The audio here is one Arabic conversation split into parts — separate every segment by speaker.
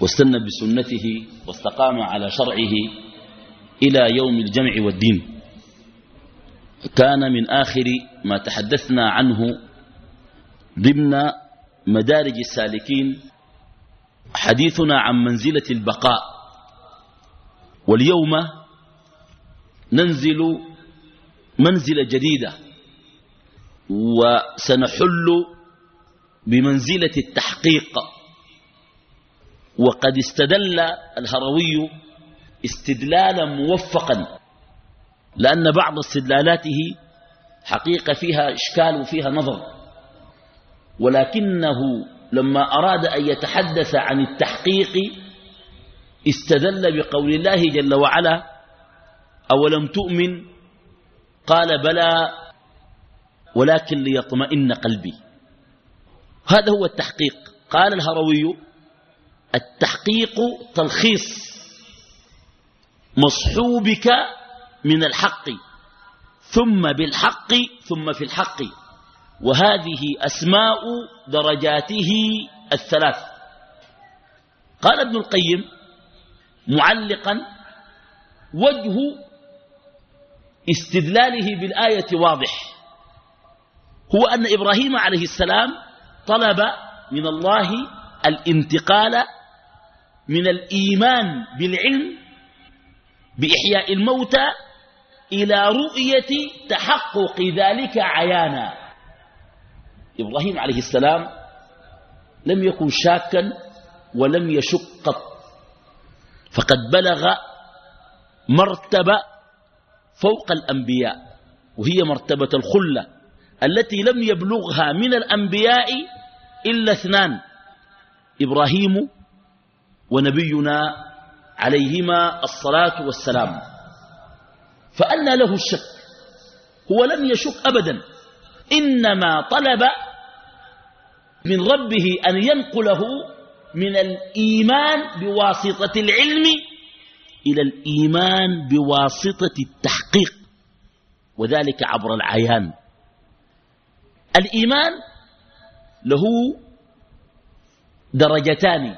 Speaker 1: واستنى بسنته واستقام على شرعه إلى يوم الجمع والدين. كان من آخر ما تحدثنا عنه ضمن مدارج السالكين حديثنا عن منزلة البقاء. واليوم ننزل منزلة جديدة وسنحل بمنزلة التحقيق. وقد استدل الهروي استدلالا موفقا لأن بعض استدلالاته حقيقة فيها إشكال وفيها نظر. ولكنه لما أراد أن يتحدث عن التحقيق استدل بقول الله جل وعلا أولم تؤمن؟ قال بلى ولكن ليطمئن قلبي. هذا هو التحقيق. قال الهروي التحقيق تلخيص مصحوبك من الحق ثم بالحق ثم في الحق. وهذه أسماء درجاته الثلاث. قال ابن القيم معلقا وجه استدلاله بالآية واضح. هو أن إبراهيم عليه السلام طلب من الله الانتقال من الإيمان بالعلم بإحياء الموتى إلى رؤية تحقق ذلك عيانا. إبراهيم عليه السلام لم يكن شاكا ولم يشك قط. فقد بلغ مرتبة فوق الأنبياء وهي مرتبة الخلة التي لم يبلغها من الأنبياء إلا اثنان إبراهيم ونبينا عليهما الصلاة والسلام. فأنى له الشك هو لم يشك أبدا. إنما طلب من ربه أن ينقله من الإيمان بواسطة العلم إلى الإيمان بواسطة التحقيق وذلك عبر العيان. الإيمان له درجتان.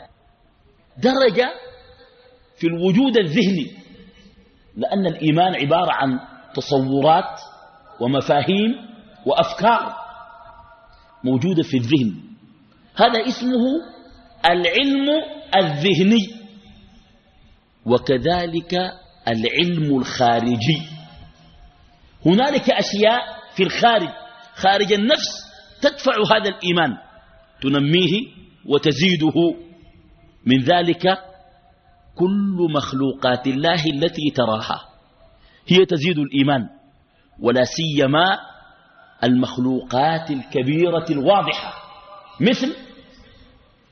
Speaker 1: درجة في الوجود الذهني لأن الإيمان عبارة عن تصورات ومفاهيم وأفكار موجودة في الذهن. هذا اسمه العلم الذهني وكذلك العلم الخارجي. هنالك أشياء في الخارج خارج النفس تدفع هذا الإيمان تنميه وتزيده. من ذلك كل مخلوقات الله التي تراها. هي تزيد الإيمان ولا سيما المخلوقات الكبيرة الواضحة مثل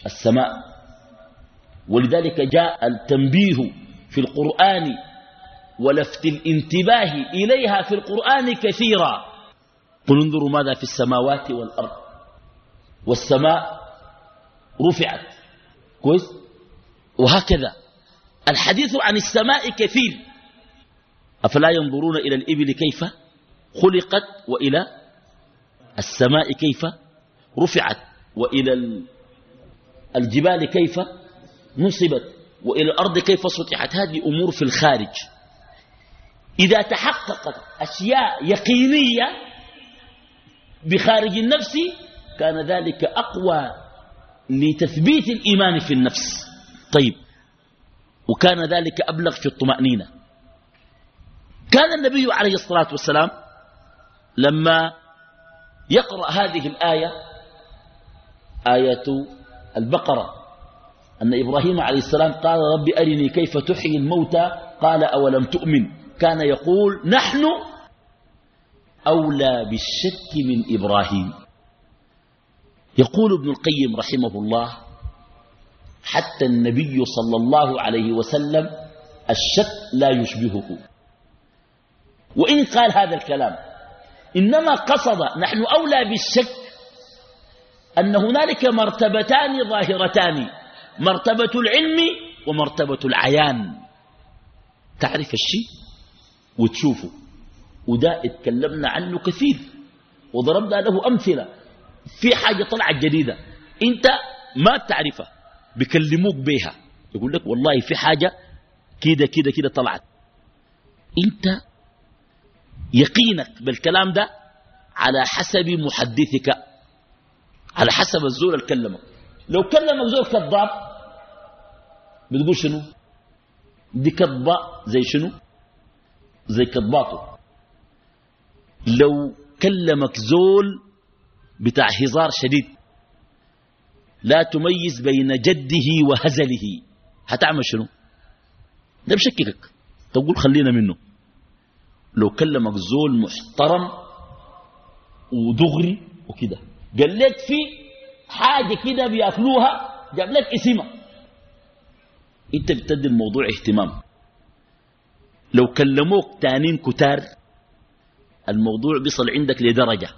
Speaker 1: السماء. ولذلك جاء التنبيه في القرآن ولفت الانتباه إليها في القرآن كثيرا. قل انظروا ماذا في السماوات والأرض والسماء رفعت. كويس؟ وهكذا. الحديث عن السماء كثير. أفلا ينظرون إلى الإبل كيف خلقت وإلى السماء كيف رفعت وإلى الجبال كيف نصبت وإلى الأرض كيف سطحت. هذه أمور في الخارج. إذا تحققت أشياء يقينية بخارج النفس كان ذلك أقوى لتثبيت الإيمان في النفس. طيب وكان ذلك أبلغ في الطمأنينة. كان النبي عليه الصلاة والسلام لما يقرأ هذه الآية آية البقرة أن إبراهيم عليه السلام قال رب أرني كيف تحيي الموتى؟ قال أولم تؤمن؟ كان يقول نحن أولى بالشك من إبراهيم. يقول ابن القيم رحمه الله حتى النبي صلى الله عليه وسلم الشك لا يشبهه. وإن قال هذا الكلام إنما قصد نحن أولى بالشك أن هنالك مرتبتان ظاهرتان مرتبة العلم ومرتبة العيان. تعرف الشيء؟ وتشوفه. وده اتكلمنا عنه كثير وضربنا له أمثلة. في حاجة طلعت جديدة. انت ما تعرفها بيكلموك بيها. يقول لك والله في حاجة كده كده كده طلعت. انت يقينك بالكلام ده على حسب محدثك على حسب الزول اللي كلمك. لو كلمك زول كذاب بتقول شنو؟ دي كذبة زي شنو؟ زي كذباته. لو كلمك زول بتاع هزار شديد. لا تميز بين جده وهزله. هتعمل شنو؟ ده بشككك تقول خلينا منه. لو كلمك زول محترم ودغري وكده قال لك في حاجة كده بياكلوها جاب لك اسمها. انت بتدي الموضوع اهتمام. لو كلموك تانين كتار الموضوع بيصل عندك لدرجة.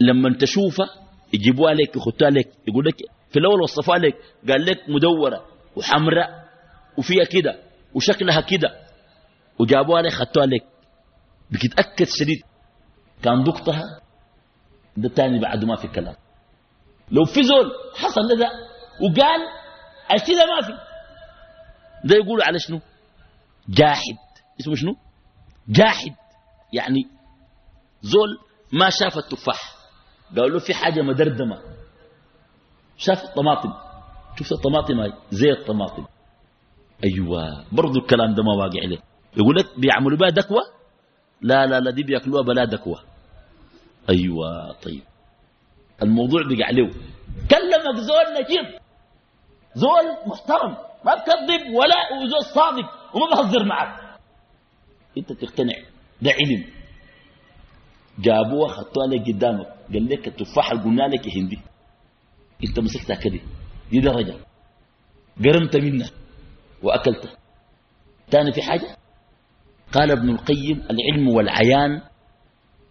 Speaker 1: لما تشوفها يجيبوها لك يخطوها لك يقول لك في الأول وصفوها لك قال لك مدورة وحمراء وفيها كده وشكلها كده وجابوها لك خطوها لك. بتتأكد شديد. كان دكتها ده تاني بعد ما في كلام. لو في زول حصل لذا وقال الشيء ده ما في. ده يقول على شنو؟ جاحد. اسمه شنو؟ جاحد. يعني زول ما شاف التفاح. قالوا له في حاجة مدردمة. شاف الطماطم. شفت الطماطم هاي؟ زي الطماطم أيوة برضو الكلام ده ما واقع عليه يقول لك بيعملوا بها دكوة؟ لا لا لا دي بياكلوها بلا دكوة. أيوة طيب. الموضوع بقى عليه كلمك زول نجيب. زول محترم. ما بكذب ولا وزول صادق وما بهزر معك. أنت تقتنع. ده علم. جابوها خطوها لك قدامك قال لك التفاحه اللي قلنا لك هندي. انت مسكتها كده. دي درجه قرمت منها وأكلتها. تاني في حاجة؟ قال ابن القيم العلم والعيان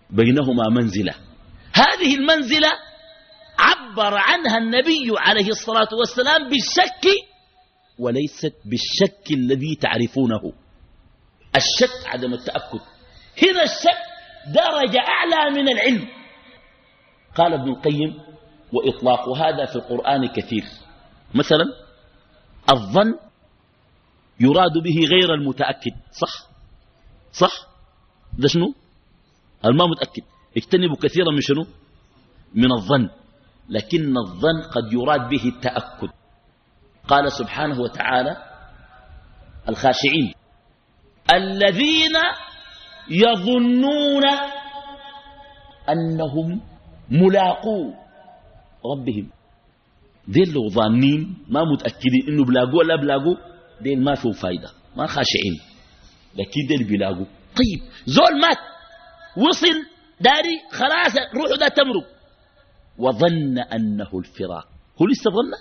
Speaker 1: بينهما منزلة. هذه المنزلة عبر عنها النبي عليه الصلاة والسلام بالشك وليست بالشك الذي تعرفونه. الشك عدم التأكد. هنا الشك درجة أعلى من العلم. قال ابن القيم وإطلاق هذا في القرآن كثير. مثلا الظن يراد به غير المتأكد. صح؟ صح؟ ده شنو؟ الما متأكد. اجتنبوا كثيرا من شنو؟ من الظن. لكن الظن قد يراد به التأكد. قال سبحانه وتعالى الخاشعين الذين يظنون أنهم ملاقو ربهم. دين لو ظانين ما متأكدين إنه بلاقوا ولا بلاقوا دين ما فيه فايدة ما خاشعين لكن دين بلاقوا طيب زول مات وصل داري خلاص روحه ده تمرق. وظن أنه الفراق. هو لسه ظن؟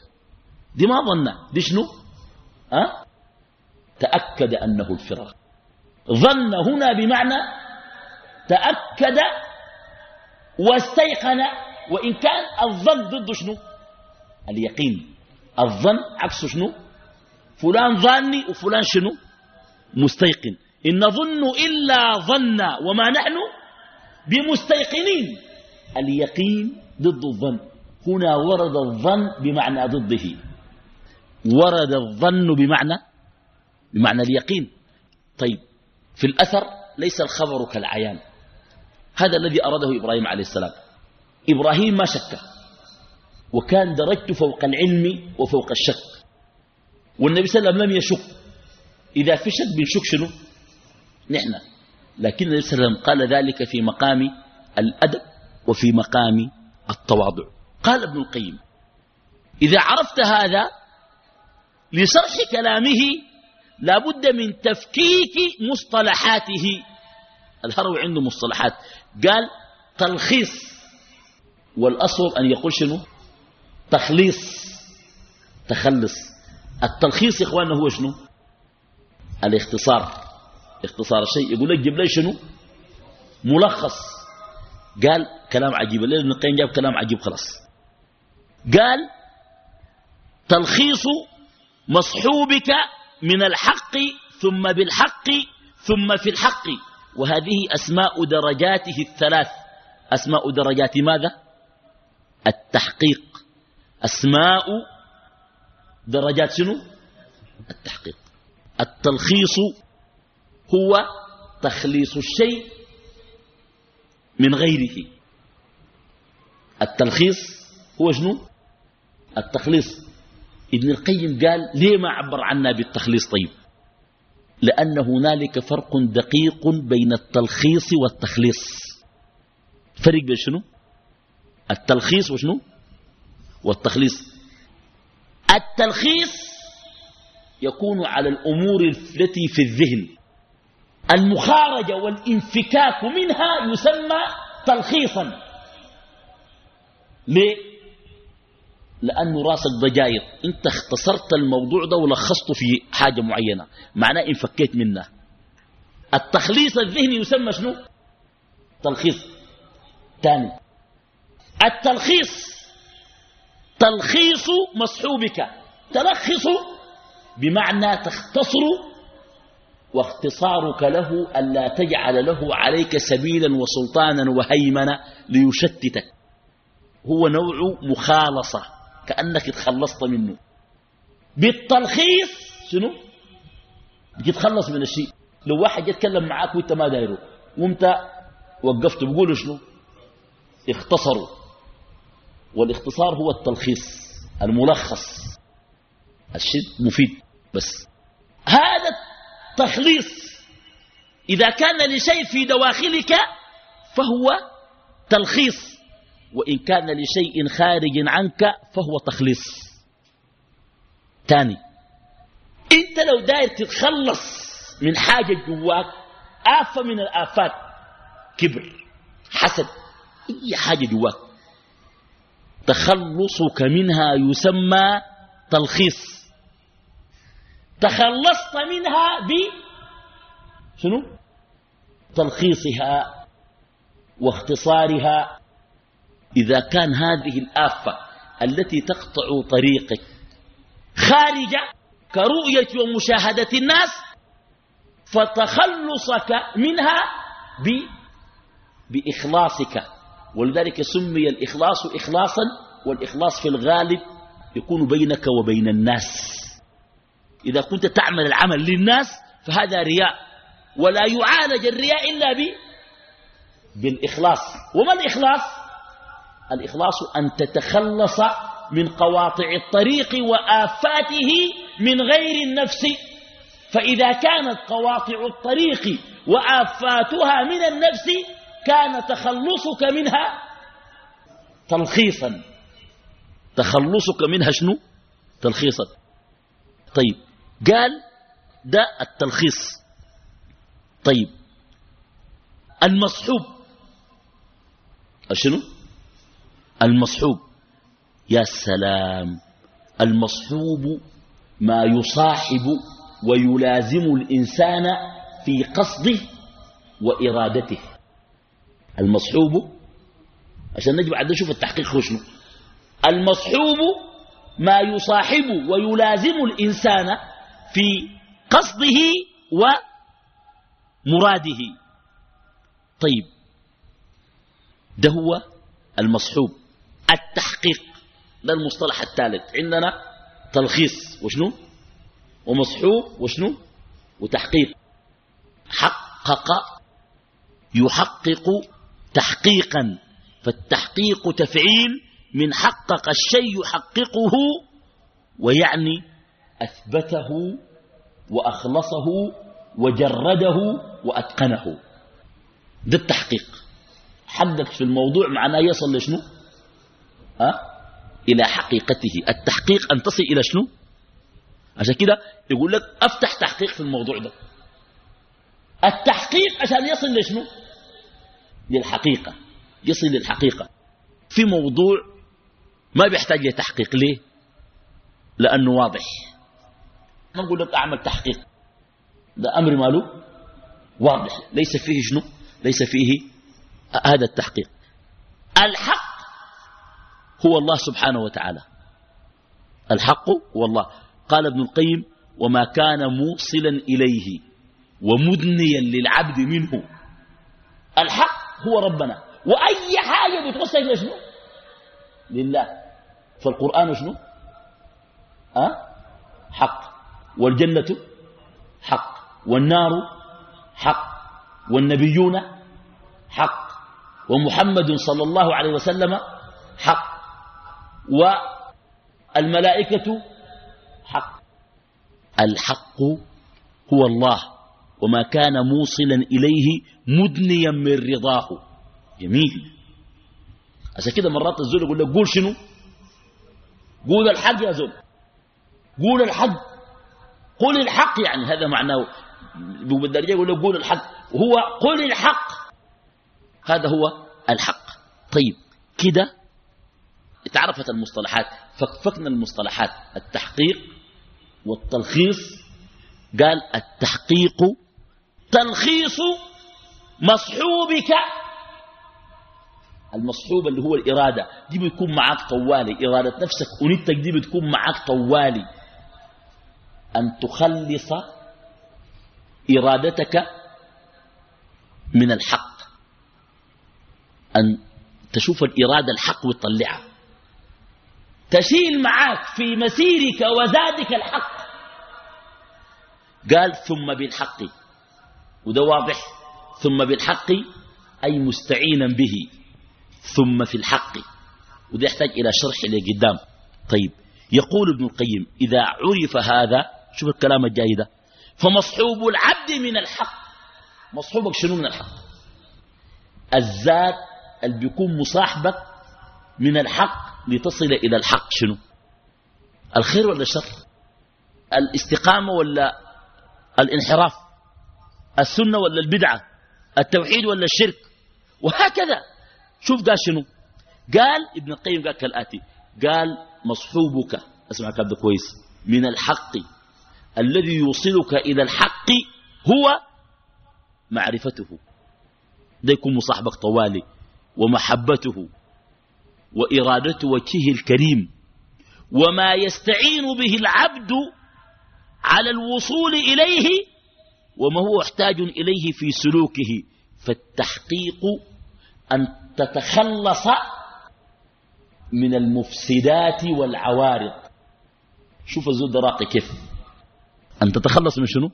Speaker 1: دي ما ظن. دي شنو؟ أه؟ تأكد أنه الفراق. ظن هنا بمعنى تأكد واستيقن وإن كان الظن ضد شنو؟ اليقين. الظن عكس شنو؟ فلان ظاني وفلان شنو؟ مستيقن. إن نظن إلا ظن وما نحن بمستيقنين. اليقين ضد الظن. هنا ورد الظن بمعنى ضده. ورد الظن بمعنى بمعنى اليقين. طيب في الأثر ليس الخبر كالعيان. هذا الذي أراده إبراهيم عليه السلام. إبراهيم ما شك. وكان درجته فوق العلم وفوق الشك. والنبي صلى الله عليه وسلم لم يشك. إذا في شك بنشك شنو؟ نحن. لكن النبي صلى الله عليه وسلم قال ذلك في مقام الأدب وفي مقام التواضع. قال ابن القيم إذا عرفت هذا لشرح كلامه لا بد من تفكيك مصطلحاته. الهروي عنده مصطلحات. قال تلخيص والأصل أن يقول شنو؟ تخليص. تخلص. التلخيص يا إخواننا هو شنو؟ الاختصار. اختصار الشيء. يقول لك جيب لي شنو؟ ملخص. قال كلام عجيب. الليل ابن القيم جاب كلام عجيب خلاص. قال تلخيص مصحوبك من الحق ثم بالحق ثم في الحق. وهذه أسماء درجاته الثلاث. أسماء درجات ماذا؟ التحقيق. أسماء درجات شنو؟ التحقيق. التلخيص هو تخليص الشيء من غيره. التلخيص هو شنو؟ التخليص. ابن القيم قال ليه ما عبر عنا بالتخليص طيب؟ لأن هنالك فرق دقيق بين التلخيص والتخليص. فرق بين شنو؟ التلخيص وشنو؟ والتخليص. التلخيص يكون على الأمور التي في الذهن. المخارجة والانفكاك منها يسمى تلخيصا. ليه؟ لأنه راسك ضجاير أنت اختصرت الموضوع ده ولخصته في حاجة معينة معناه انفكيت منه. التخليص الذهني يسمى شنو؟ تلخيص. ثاني التلخيص. تلخيص مصحوبك. تلخص بمعنى تختصر واختصارك له ألا تجعل له عليك سبيلا وسلطانا وهيمنا ليشتتك. هو نوع مخالصة. كأنك اتخلصت منه. بالتلخيص شنو؟ بتتخلص من الشيء. لو واحد يتكلم معاك وانت ما دايره وانت وقفت بقول شنو؟ اختصروا. والاختصار هو التلخيص الملخص. الشيء مفيد بس. هذا التخليص إذا كان لشيء في دواخلك فهو تلخيص. وإن كان لشيء خارج عنك فهو تخليص تاني أنت لو داير تتخلص من حاجة جواك آفة من الآفات كبر حسد أي حاجة جواك تخلصك منها يسمى تلخيص. تخلصت منها ب شنو؟ تلخيصها واختصارها إذا كان هذه الآفة التي تقطع طريقك خارجة كرؤية ومشاهدة الناس فتخلصك منها ب... بإخلاصك. ولذلك سمي الإخلاص إخلاصا والإخلاص في الغالب يكون بينك وبين الناس. إذا كنت تعمل العمل للناس فهذا رياء ولا يعالج الرياء إلا ب... بالإخلاص. وما الإخلاص؟ الإخلاص أن تتخلص من قواطع الطريق وآفاته من غير النفس. فإذا كانت قواطع الطريق وآفاتها من النفس كان تخلصك منها تلخيصا. تخلصك منها شنو؟ تلخيصا. طيب قال ده التلخيص. طيب المصحوب. شنو المصحوب. يا سلام. المصحوب ما يصاحب ويلازم الإنسان في قصده وإرادته. المصحوب عشان نجي بعد نشوف التحقيق شنو. المصحوب ما يصاحب ويلازم الإنسان في قصده ومراده. طيب ده هو المصحوب. التحقيق ده المصطلح الثالث. عندنا تلخيص وشنو؟ ومصحوب وشنو؟ وتحقيق. حقق يحقق تحقيقا. فالتحقيق تفعيل من حقق الشيء يحققه ويعني أثبته وأخلصه وجرده وأتقنه. ده التحقيق. حقق في الموضوع معناه يصل لشنو؟ أه؟ إلى حقيقته. التحقيق أن تصل إلى شنو؟ عشان كده يقول لك أفتح تحقيق في الموضوع ده. التحقيق عشان يصل لشنو؟ للحقيقة. يصل للحقيقة. في موضوع ما بيحتاج لتحقيق ليه؟ لأنه واضح. ما نقول لك أعمل تحقيق. ده أمر ماله؟ واضح. ليس فيه شنو؟ ليس فيه هذا التحقيق. الحق هو الله سبحانه وتعالى. الحق هو الله. قال ابن القيم وما كان موصلا إليه ومدنيا للعبد منه. الحق هو ربنا. وأي حاجة بتوصل لشنو لله. فالقرآن شنو؟ أه؟ حق. والجنة؟ حق. والنار؟ حق. والنبيون؟ حق. ومحمد صلى الله عليه وسلم؟ حق. والملائكة حق. الحق هو الله وما كان موصلا إليه مدنيا من رضاه. جميل. عشان كده مرات الزول يقول لك قول شنو؟ قول الحق يا زول. قول الحق. قل الحق يعني هذا معناه. بالدرجة يقول لك قول الحق. هو قل الحق. هذا هو الحق. طيب كده اتعرفت المصطلحات فكفكنا المصطلحات التحقيق والتلخيص. قال التحقيق تلخيص مصحوبك. المصحوب اللي هو الإرادة. دي بتكون معاك طوالي. إرادة نفسك أنيتك دي بتكون معاك طوالي. أن تخلص إرادتك من الحق. أن تشوف الإرادة الحق وتطلعها. تشيل معاك في مسيرك وزادك الحق. قال ثم بالحق. وده واضح. ثم بالحق أي مستعينا به. ثم في الحق. وده يحتاج إلى شرح لقدام طيب يقول ابن القيم إذا عرف هذا شوف الكلام الجاي ده فمصحوب العبد من الحق. مصحوبك شنو من الحق؟ الذات اللي بيكون مصاحبك من الحق لتصل إلى الحق شنو؟ الخير ولا الشر؟ الاستقامة ولا الانحراف؟ السنة ولا البدعة؟ التوحيد ولا الشرك؟ وهكذا. شوف قال شنو؟ قال ابن القيم قال كالآتي قال مصحوبك أسمع كلام كويس من الحق. الذي يوصلك إلى الحق هو معرفته. ده يكون مصاحبك طوالي ومحبته. وإرادة وجهه الكريم. وما يستعين به العبد على الوصول إليه وما هو محتاج إليه في سلوكه. فالتحقيق أن تتخلص من المفسدات والعوارض. شوف الزود راقي كيف. أن تتخلص من شنو؟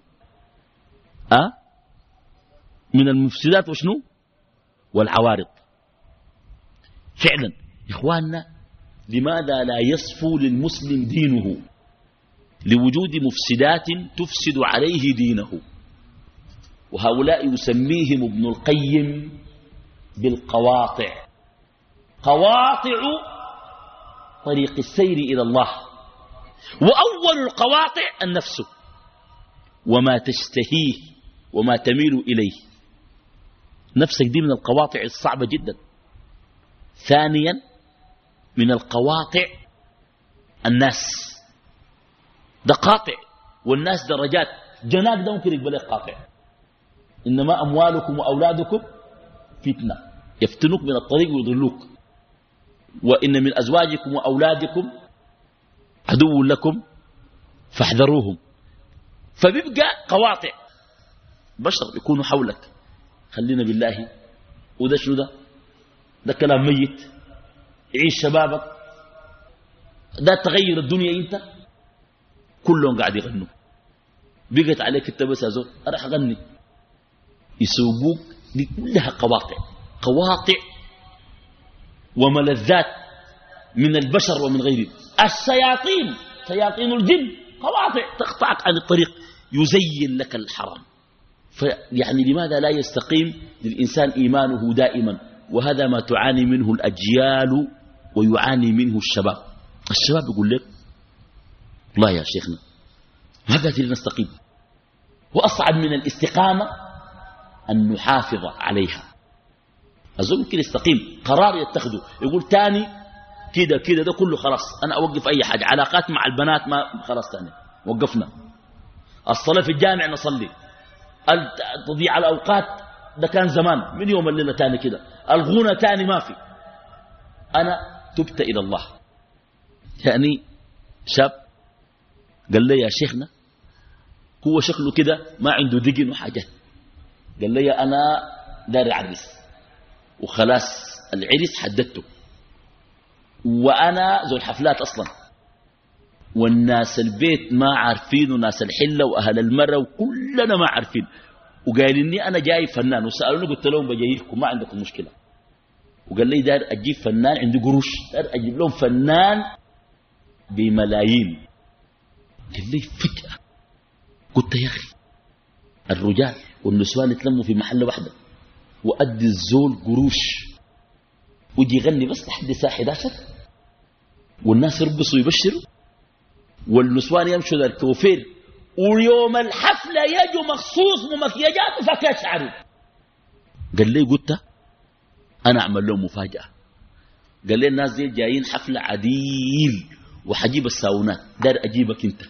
Speaker 1: أه؟ من المفسدات وشنو؟ والعوارض. فعلا. إخواننا لماذا لا يصفو للمسلم دينه؟ لوجود مفسدات تفسد عليه دينه. وهؤلاء يسميهم ابن القيم بالقواطع. قواطع طريق السير إلى الله. وأول القواطع النفس. وما تشتهيه وما تميل إليه. نفسك دي من القواطع الصعبة جدا. ثانيا من القواطع الناس. ده قاطع والناس درجات. جناك ده ممكن يقبل قاطع إنما أموالكم وأولادكم فتنة. يفتنوك من الطريق ويضلوك. وإن من أزواجكم وأولادكم عدو لكم فاحذروهم. فبيبقى قواطع بشر يكونوا حولك. خلينا بالله. وده شنو ده؟ ده كلام ميت. عيش شبابك. ده تغير الدنيا انت. كلهم قاعد يغنوا. بقت عليك انت بس يا زول أروح اغني يسوقوك دي كلها قواطع. قواطع وملذات من البشر ومن غيره الشياطين شياطين الجن قواطع تقطعك عن الطريق. يزين لك الحرام. فيعني لماذا لا يستقيم للإنسان إيمانه دائما؟ وهذا ما تعاني منه الأجيال ويعاني منه الشباب. الشباب يقول لك لا يا شيخنا ماذا نستقيم. وأصعب من الاستقامة أن نحافظ عليها. الزول ممكن يستقيم قرار يتخذه. يقول تاني كده كده ده كله خلاص أنا أوقف أي حاجة علاقات مع البنات ما خلاص تاني وقفنا. الصلاة في الجامع نصلي. تضيع الأوقات ده كان زمان من يوم الليلة تاني كده. الغنى تاني ما في. أنا تبت إلى الله. يعني شاب قال لي يا شيخنا هو شكله كده ما عنده دقن وحاجة. قال لي أنا داري عرس وخلاص العرس حددته. وأنا ذو الحفلات أصلا. والناس البيت ما عارفين وناس الحلة وأهل المرة وكلنا ما عارفين. وقال إني أنا جاي فنان. وسألوني قلت لهم بجيكم ما عندكم مشكلة. وقال لي دار أجيب فنان عندي قروش. دار أجيب لهم فنان بملايين. قال لي فجأة. قلت يا أخي الرجال والنسوان يتلموا في محل واحدة وأدي الزول قروش. ويجي يغني بس لحد الساعة 11 والناس يرقصوا ويبشروا. والنسوان يمشوا للكوفير ويوم الحفلة يجوا مخصوص ممكيجات وفكات شعري. قال لي قلت أنا أعمل لهم مفاجأة. قال لي الناس دي جايين حفلة عديل وحجيب الساونات دار أجيبك أنت.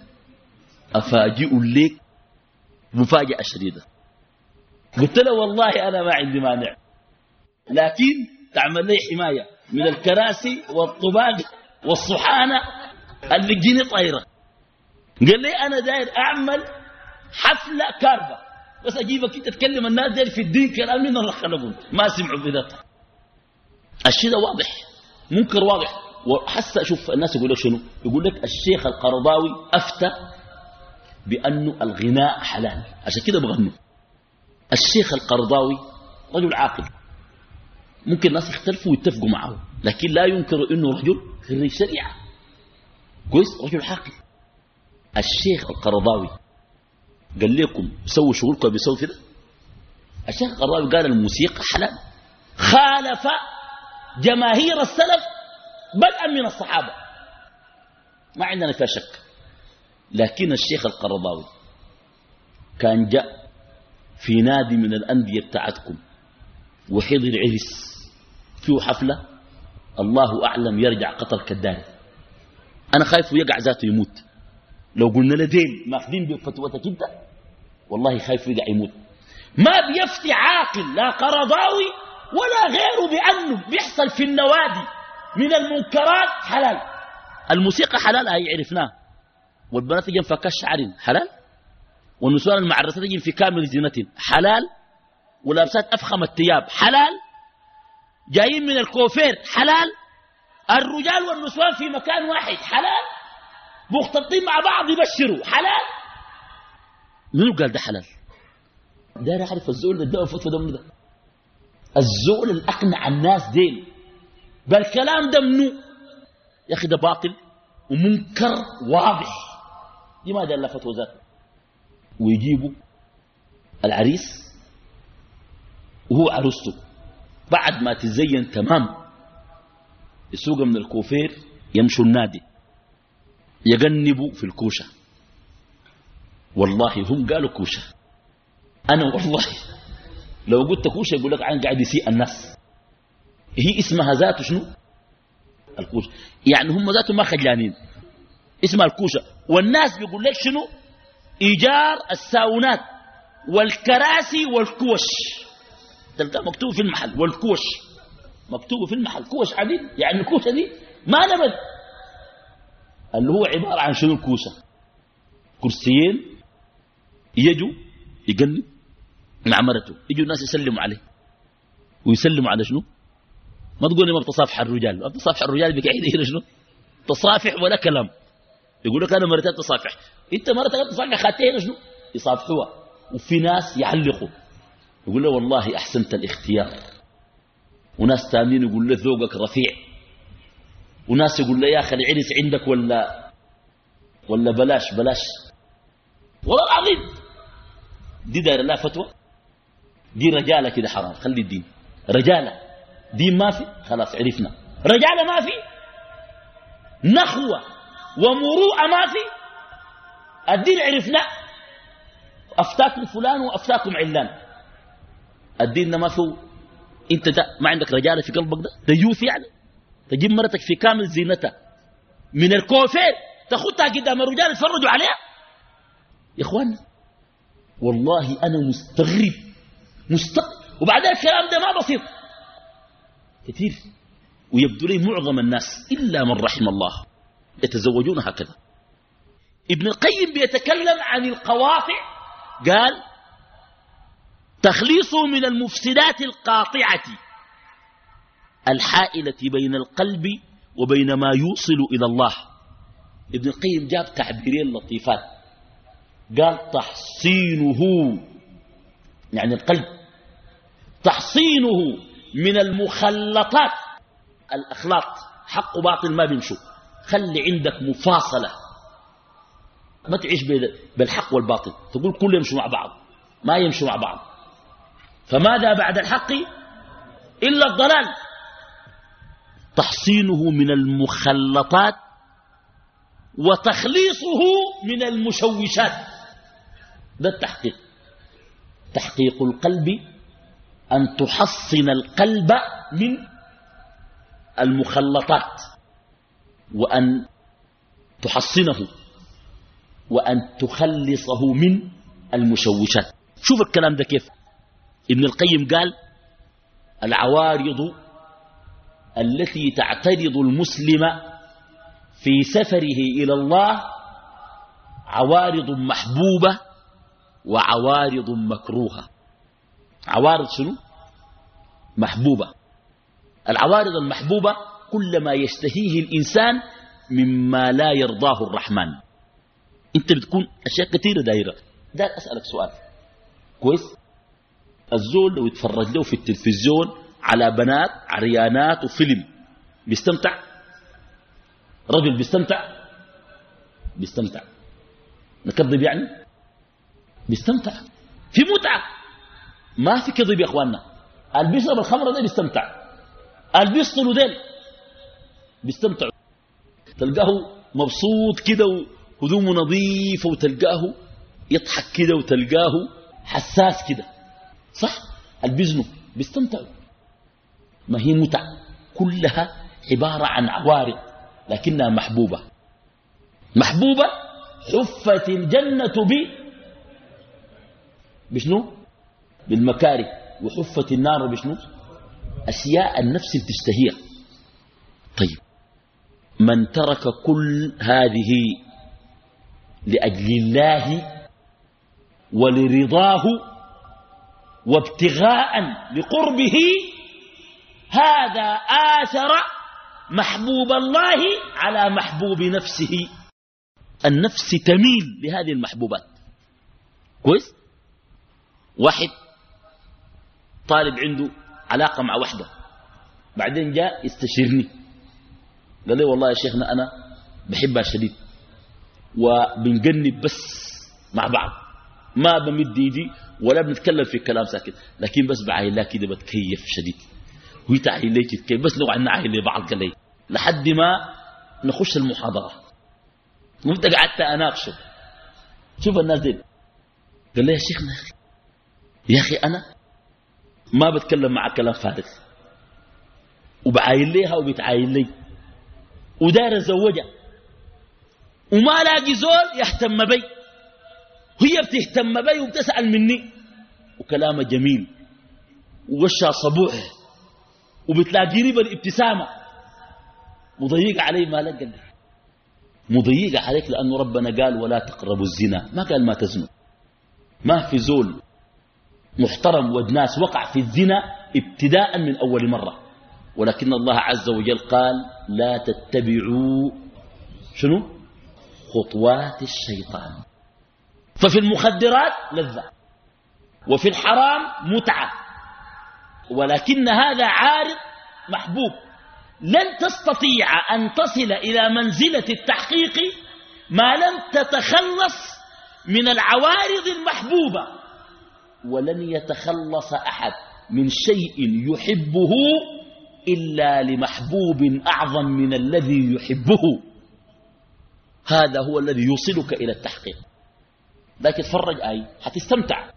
Speaker 1: أفاجئ لك مفاجأة شديدة. قلت له والله أنا ما عندي مانع. لكن تعمل لي حماية من الكراسي والطباق والصحانة اللي تجيني طايرة. قال لي أنا داير أعمل حفلة كاربة بس أجيبك أنت تتكلم الناس داير في الدين كلام من الله خلقهم. ما سمعوا بذاتها الشيء ده واضح منكر واضح. وحتى أشوف الناس يقول لك شنو؟ يقول لك الشيخ القرضاوي أفتى بأنه الغناء حلال. عشان كده بغنوا. الشيخ القرضاوي رجل عاقل. ممكن الناس يختلفوا ويتفقوا معه لكن لا ينكر إنه رجل خريج شريعة. كويس؟ رجل عاقل. الشيخ القرضاوي قال لكم سووا شغلكم بيسووا كده. الشيخ القرضاوي قال الموسيقى حلال. خالف جماهير السلف بدءا من الصحابة. ما عندنا فيها شك. لكن الشيخ القرضاوي كان جاء في نادي من الأندية بتاعتكم وحضر عرس فيه حفلة الله أعلم يرجع قطر كداري أنا خايف ويقع ذاته يموت. لو قلنا له دين ماخذين بفتوتك انت والله خايف يقع يموت. ما بيفتي عاقل لا قرضاوي ولا غيره بأنه بيحصل في النوادي من المنكرات حلال. الموسيقى حلال هي عرفناه. والبنات تجي في كش شعر حلال؟ والنسوان المعرسة تجي في كامل زينة حلال؟ ولابسات أفخم الثياب حلال؟ جايين من الكوفير حلال؟ الرجال والنسوان في مكان واحد حلال؟ مختلطين مع بعض يبشروا حلال؟ منو قال ده حلال؟ داير أعرف الزول اللي اداه فتوى ده من ده. الزول اللي أقنع الناس دين بالكلام ده منو؟ يا أخي ده باطل ومنكر واضح. دي ما دار فتوى ذات ويجيبوا العريس وهو عروسته. بعد ما تزين تمام يسوق من الكوفير يمشوا النادي. يجنبوا في الكوشة. والله هم قالوا كوشة. أنا والله لو قلت كوشة يقول لك عن قاعد يسيء الناس. هي اسمها ذاته شنو؟ الكوشة. يعني هم ذاتهم ما خجلانين. اسمها الكوشة. والناس بيقول لك شنو؟ إيجار الصيوانات والكراسي والكوش. تلقى مكتوب في المحل. والكوش. مكتوب في المحل. كوش عديد يعني الكوشة دي ما نبت اللي هو عبارة عن شنو الكوشة؟ كرسيين يجوا يقلب. مع مرته. يجوا الناس يسلموا عليه. ويسلموا على شنو؟ ما تقول ما بتصافح الرجال. ما بتصافح الرجال بقعيد هنا شنو؟ تصافح ولا كلام. يقول لك أنا مرتين تصافح أنت مرتك تصافح خاتين شنو؟ يصافحوها. وفي ناس يعلقوا. يقول له والله أحسنت الاختيار. وناس ثانيين يقول له ذوقك رفيع. وناس يقول له يا أخي العرس عندك ولا؟ ولا بلاش بلاش. والله العظيم. دي داير لها فتوى. دي رجالة كده حرام خلي الدين. رجالة. دين ما في؟ خلاص عرفنا. رجالة ما في؟ نخوة ومروءة ما في؟ الدين عرفنا. أفتاكم فلان وأفتاكم علان. الدين ما فيه أنت ده ما عندك رجالة في قلبك ده؟ ده يوث يعني. تجيب مرتك في كامل زينتها من الكوفير تاخدها قدام الرجال يتفرجوا عليها. يا اخوانا والله أنا مستغرب. مستغرب وبعدين الكلام ده ما بسيط. كثير. ويبدو لي معظم الناس إلا من رحم الله يتزوجون هكذا. ابن القيم بيتكلم عن القواطع قال تخليصه من المفسدات القاطعة الحائلة بين القلب وبين ما يوصل إلى الله. ابن القيم جاب تعبيرين لطيفات قال تحصينه يعني القلب. تحصينه من المخلطات. الأخلاط حق وباطل ما بيمشوا. خلي عندك مفاصلة. ما تعيش بالحق والباطل. تقول كل يمشوا مع بعض. ما يمشوا مع بعض. فماذا بعد الحق؟ إلا الضلال. تحصينه من المخلطات وتخليصه من المشوشات. ده التحقيق. تحقيق القلب أن تحصن القلب من المخلطات وأن تحصنه وأن تخلصه من المشوشات. شوف الكلام ده كيف. ابن القيم قال العوارض التي تعترض المسلم في سفره إلى الله عوارض محبوبة وعوارض مكروهة. عوارض شنو؟ محبوبة. العوارض المحبوبة كل ما يشتهيه الإنسان مما لا يرضاه الرحمن. انت بتكون أشياء كثيرة دايرة. ده أسألك سؤال. كويس؟ الزول لو يتفرج له في التلفزيون على بنات عريانات وفيلم بيستمتع؟ رجل بيستمتع؟ بيستمتع. نكذب يعني؟ بيستمتع. في متعة. ما في كذب يا إخواننا. اللي بيشرب الخمر ده بيستمتع اللي بيسطلوا ديل بيستمتعوا. تلقاه مبسوط كده وهدومه نظيفة وتلقاه يضحك كده وتلقاه حساس كده. صح؟ البزنو بيستمتعوا. ما هي متع كلها عبارة عن عوارض لكنها محبوبة. محبوبة حفت الجنة ب بشنو؟ بالمكاره وحفت النار بشنو؟ أشياء النفس تشتهيها طيب. من ترك كل هذه لأجل الله ولرضاه وابتغاء لقربه هذا آثر محبوب الله على محبوب نفسه. النفس تميل لهذه المحبوبات. كويس؟ واحد. طالب عنده علاقة مع وحدة. بعدين جاء يستشيرني. قال لي والله يا شيخنا أنا بحبها شديد وبنجنب بس مع بعض. ما بمد إيدي ولا بنتكلم في كلام ساكت. لكن بس بعايلها كده بتكيف شديد. وهي تعايل لي تتكيف بس لو عنا عايل لبعض قال لي لحد ما نخش المحاضرة. وانت قعدت أناقشه. شوف الناس دي. قال لي يا شيخنا يا أخي أنا ما بتكلم معك كلام فارغ وبعايل ليها وبتعايل لي ودار زوجها. وما لاقي زول يهتم بي. هي بتهتم بي وبتسأل مني. وكلامه جميل. ووشها صبوح. وبتلاقيني بالابتسامة. مضيق علي ما قال مضيق عليك لأنه ربنا قال ولا تقربوا الزنا. ما قال ما تزنوا. ما في زول محترم ودناس وقع في الزنا ابتداء من أول مرة. ولكن الله عز وجل قال لا تتبعوا شنو؟ خطوات الشيطان. ففي المخدرات لذة وفي الحرام متعة. ولكن هذا عارض محبوب. لن تستطيع أن تصل إلى منزلة التحقيق ما لم تتخلص من العوارض المحبوبة. ولن يتخلص أحد من شيء يحبه إلا لمحبوب أعظم من الذي يحبه. هذا هو الذي يوصلك إلى التحقيق. لكن تفرج آي حتستمتع.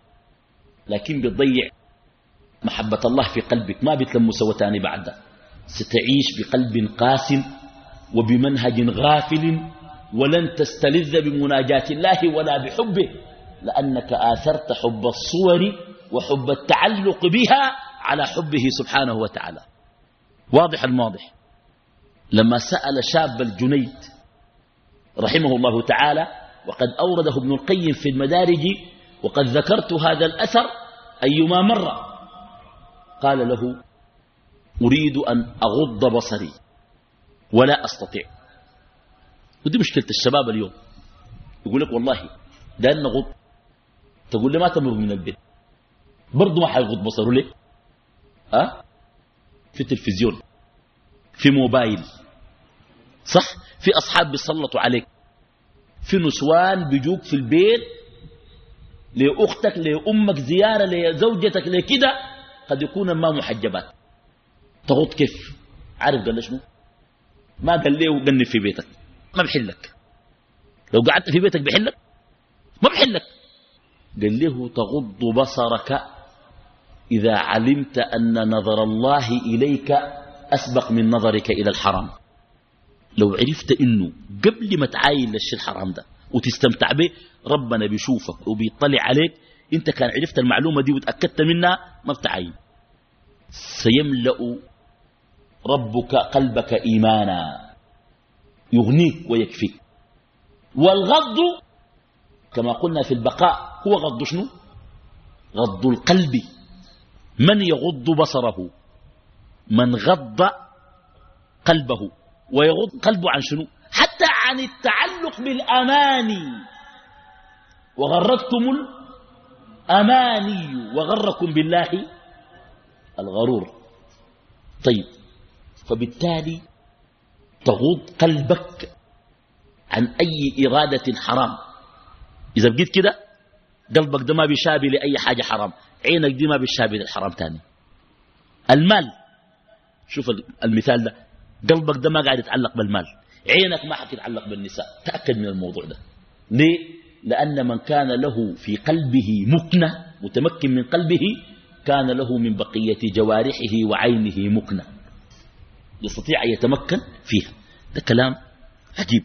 Speaker 1: لكن بتضيع محبة الله في قلبك. ما بتلم سوتاني بعد. ستعيش بقلب قاس وبمنهج غافل ولن تستلذ بمناجاة الله ولا بحبه. لأنك آثرت حب الصور وحب التعلق بها على حبه سبحانه وتعالى. واضح الماضح؟ لما سأل شاب الجنيد رحمه الله تعالى وقد أورده ابن القيم في المدارج وقد ذكرت هذا الأثر أيما مرة قال له أريد أن أغض بصري ولا أستطيع. ودي مشكلة الشباب اليوم. يقول لك والله ده نغض. تقول لي ما تمر من البيت. برضه ما حيغض بصره ليه؟ أه؟ في تلفزيون. في موبايل. صح؟ في أصحاب بيسلطوا عليك. في نسوان بيجوك في البيت. لأختك لأمك زيارة لزوجتك لكده قد يكون ما محجبات. تغط كيف؟ عارف قال شنو؟ ما قال ليه وقنف في بيتك. ما بحلك. لو قعدت في بيتك بحلك؟ ما بحلك. قال له تغض بصرك إذا علمت أن نظر الله إليك أسبق من نظرك إلى الحرام. لو عرفت إنه قبل ما تعاين للشيء الحرام ده وتستمتع به ربنا بيشوفك وبيطلع عليك. أنت كان عرفت المعلومة دي وتأكدت منها ما بتعاين. سيملأ ربك قلبك إيمانا يغنيك ويكفيك. والغض كما قلنا في البقاء هو غض شنو؟ غض القلب. من يغض بصره؟ من غض قلبه. ويغض قلبه عن شنو؟ حتى عن التعلق بالأماني. وغرتكم الأماني. وغركم بالله الغرور. طيب. فبالتالي تغض قلبك عن أي إرادة حرام. إذا بقيت كده قلبك ده ما بيشابه لأي حاجة حرام. عينك دي ما بيشابه للحرام تاني. المال شوف المثال ده. قلبك ده ما قاعد يتعلق بالمال. عينك ما حتتعلق بالنساء. تأكد من الموضوع ده. ليه؟ لأن من كان له في قلبه مكنة متمكن من قلبه كان له من بقية جوارحه وعينه مكنة. يستطيع أن يتمكن فيها. ده كلام عجيب.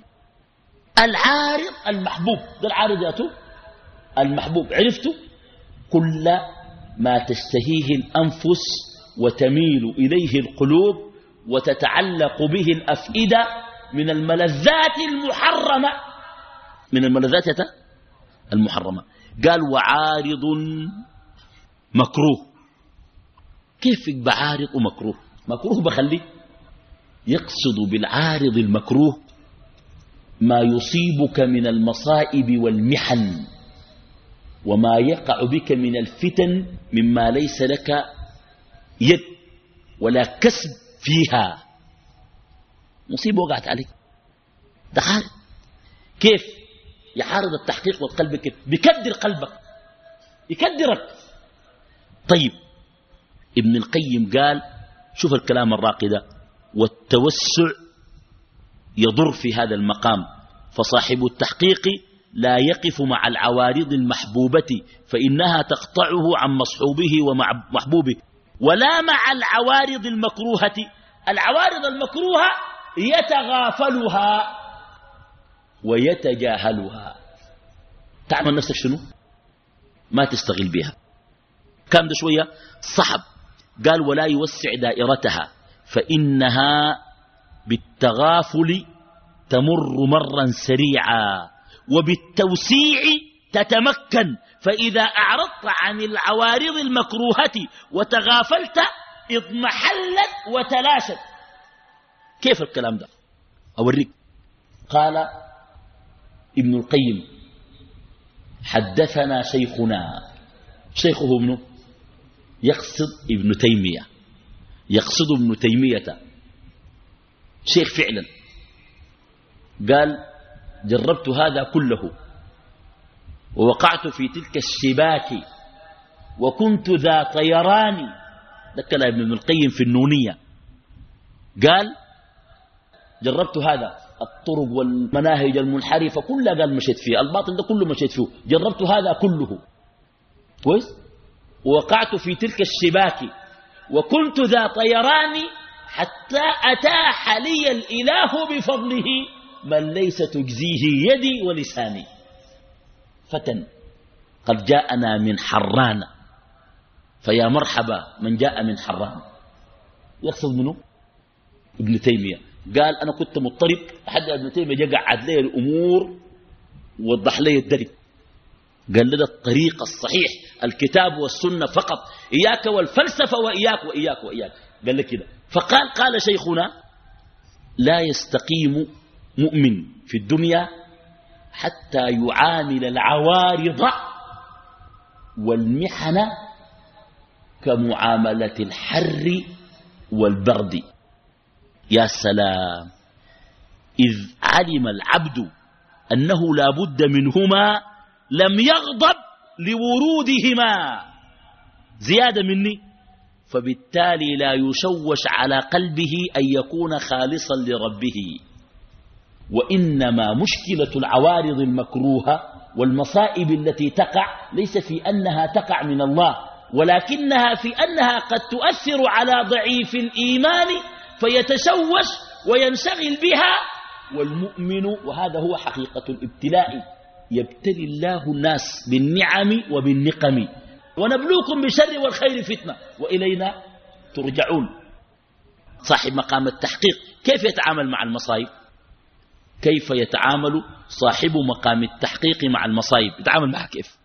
Speaker 1: العارض المحبوب. ده العارض ياتو المحبوب. عرفته كل ما تشتهيه الأنفس وتميل إليه القلوب وتتعلق به الأفئدة من الملذات المحرمة. من الملذات المحرمة. قال وعارض مكروه. كيف يبقى عارض ومكروه مكروه بخليه. يقصد بالعارض المكروه ما يصيبك من المصائب والمحن. وما يقع بك من الفتن مما ليس لك يد ولا كسب فيها. مصيبة وقعت عليك. عارض كيف؟ يعارض التحقيق والقلب كيف؟ بيكدر قلبك. يكدرك. طيب ابن القيم قال شوف الكلام الراقي ده. والتوسع يضر في هذا المقام. فصاحب التحقيق لا يقف مع العوارض المحبوبة فإنها تقطعه عن مصحوبه ومحبوبه ولا مع العوارض المكروهة. العوارض المكروهة يتغافلها ويتجاهلها. تعمل نفسك شنو؟ ما تستغل بها. كم ده شوية؟ صحب قال ولا يوسع دائرتها فإنها بالتغافل تمر مرا سريعا. وبالتوسيع تتمكن. فإذا أعرضت عن العوارض المكروهة وتغافلت اضمحلت وتلاشت. كيف الكلام ده؟ أوريك. قال ابن القيم حدثنا شيخنا. شيخه ابنه؟ يقصد ابن تيمية. يقصد ابن تيمية. شيخ فعلا. قال جربت هذا كله. ووقعت في تلك الشباك وكنت ذا طيران. ذكر ابن القيم في النونية. قال جربت هذا الطرق والمناهج المنحرفة كلها قال مشيت فيها الباطل ده كله مشيت فيه. جربت هذا كله. كويس؟ ووقعت في تلك الشباك وكنت ذا طيران حتى أتاح لي الإله بفضله. من ليس تجزيه يدي ولساني. فتن. قد جاءنا من حران. فيا مرحبا من جاء من حران. يقصد منه ابن تيمية. قال أنا كنت مضطرب. حد ابن تيمية جاء قعد لي الأمور ووضح لي الدرب قال لنا الطريق الصحيح الكتاب والسنة فقط. إياك والفلسفة وإياك وإياك وإياك. قال لك كده. فقال قال شيخنا لا يستقيم مؤمن في الدنيا حتى يعامل العوارض والمحن كمعاملة الحر والبرد. يا سلام. إذ علم العبد أنه لا بد منهما لم يغضب لورودهما. زيادة مني. فبالتالي لا يشوش على قلبه أن يكون خالصا لربه. وإنما مشكلة العوارض المكروهة والمصائب التي تقع ليس في أنها تقع من الله ولكنها في أنها قد تؤثر على ضعيف الإيمان فيتشوش وينشغل بها. والمؤمن وهذا هو حقيقة الابتلاء يبتلي الله الناس بالنعم وبالنقم. ونبلوكم بالشر والخير فتنة. وإلينا ترجعون. صاحب مقام التحقيق كيف يتعامل مع المصائب؟ كيف يتعامل صاحب مقام التحقيق مع المصائب يتعامل معها كيف؟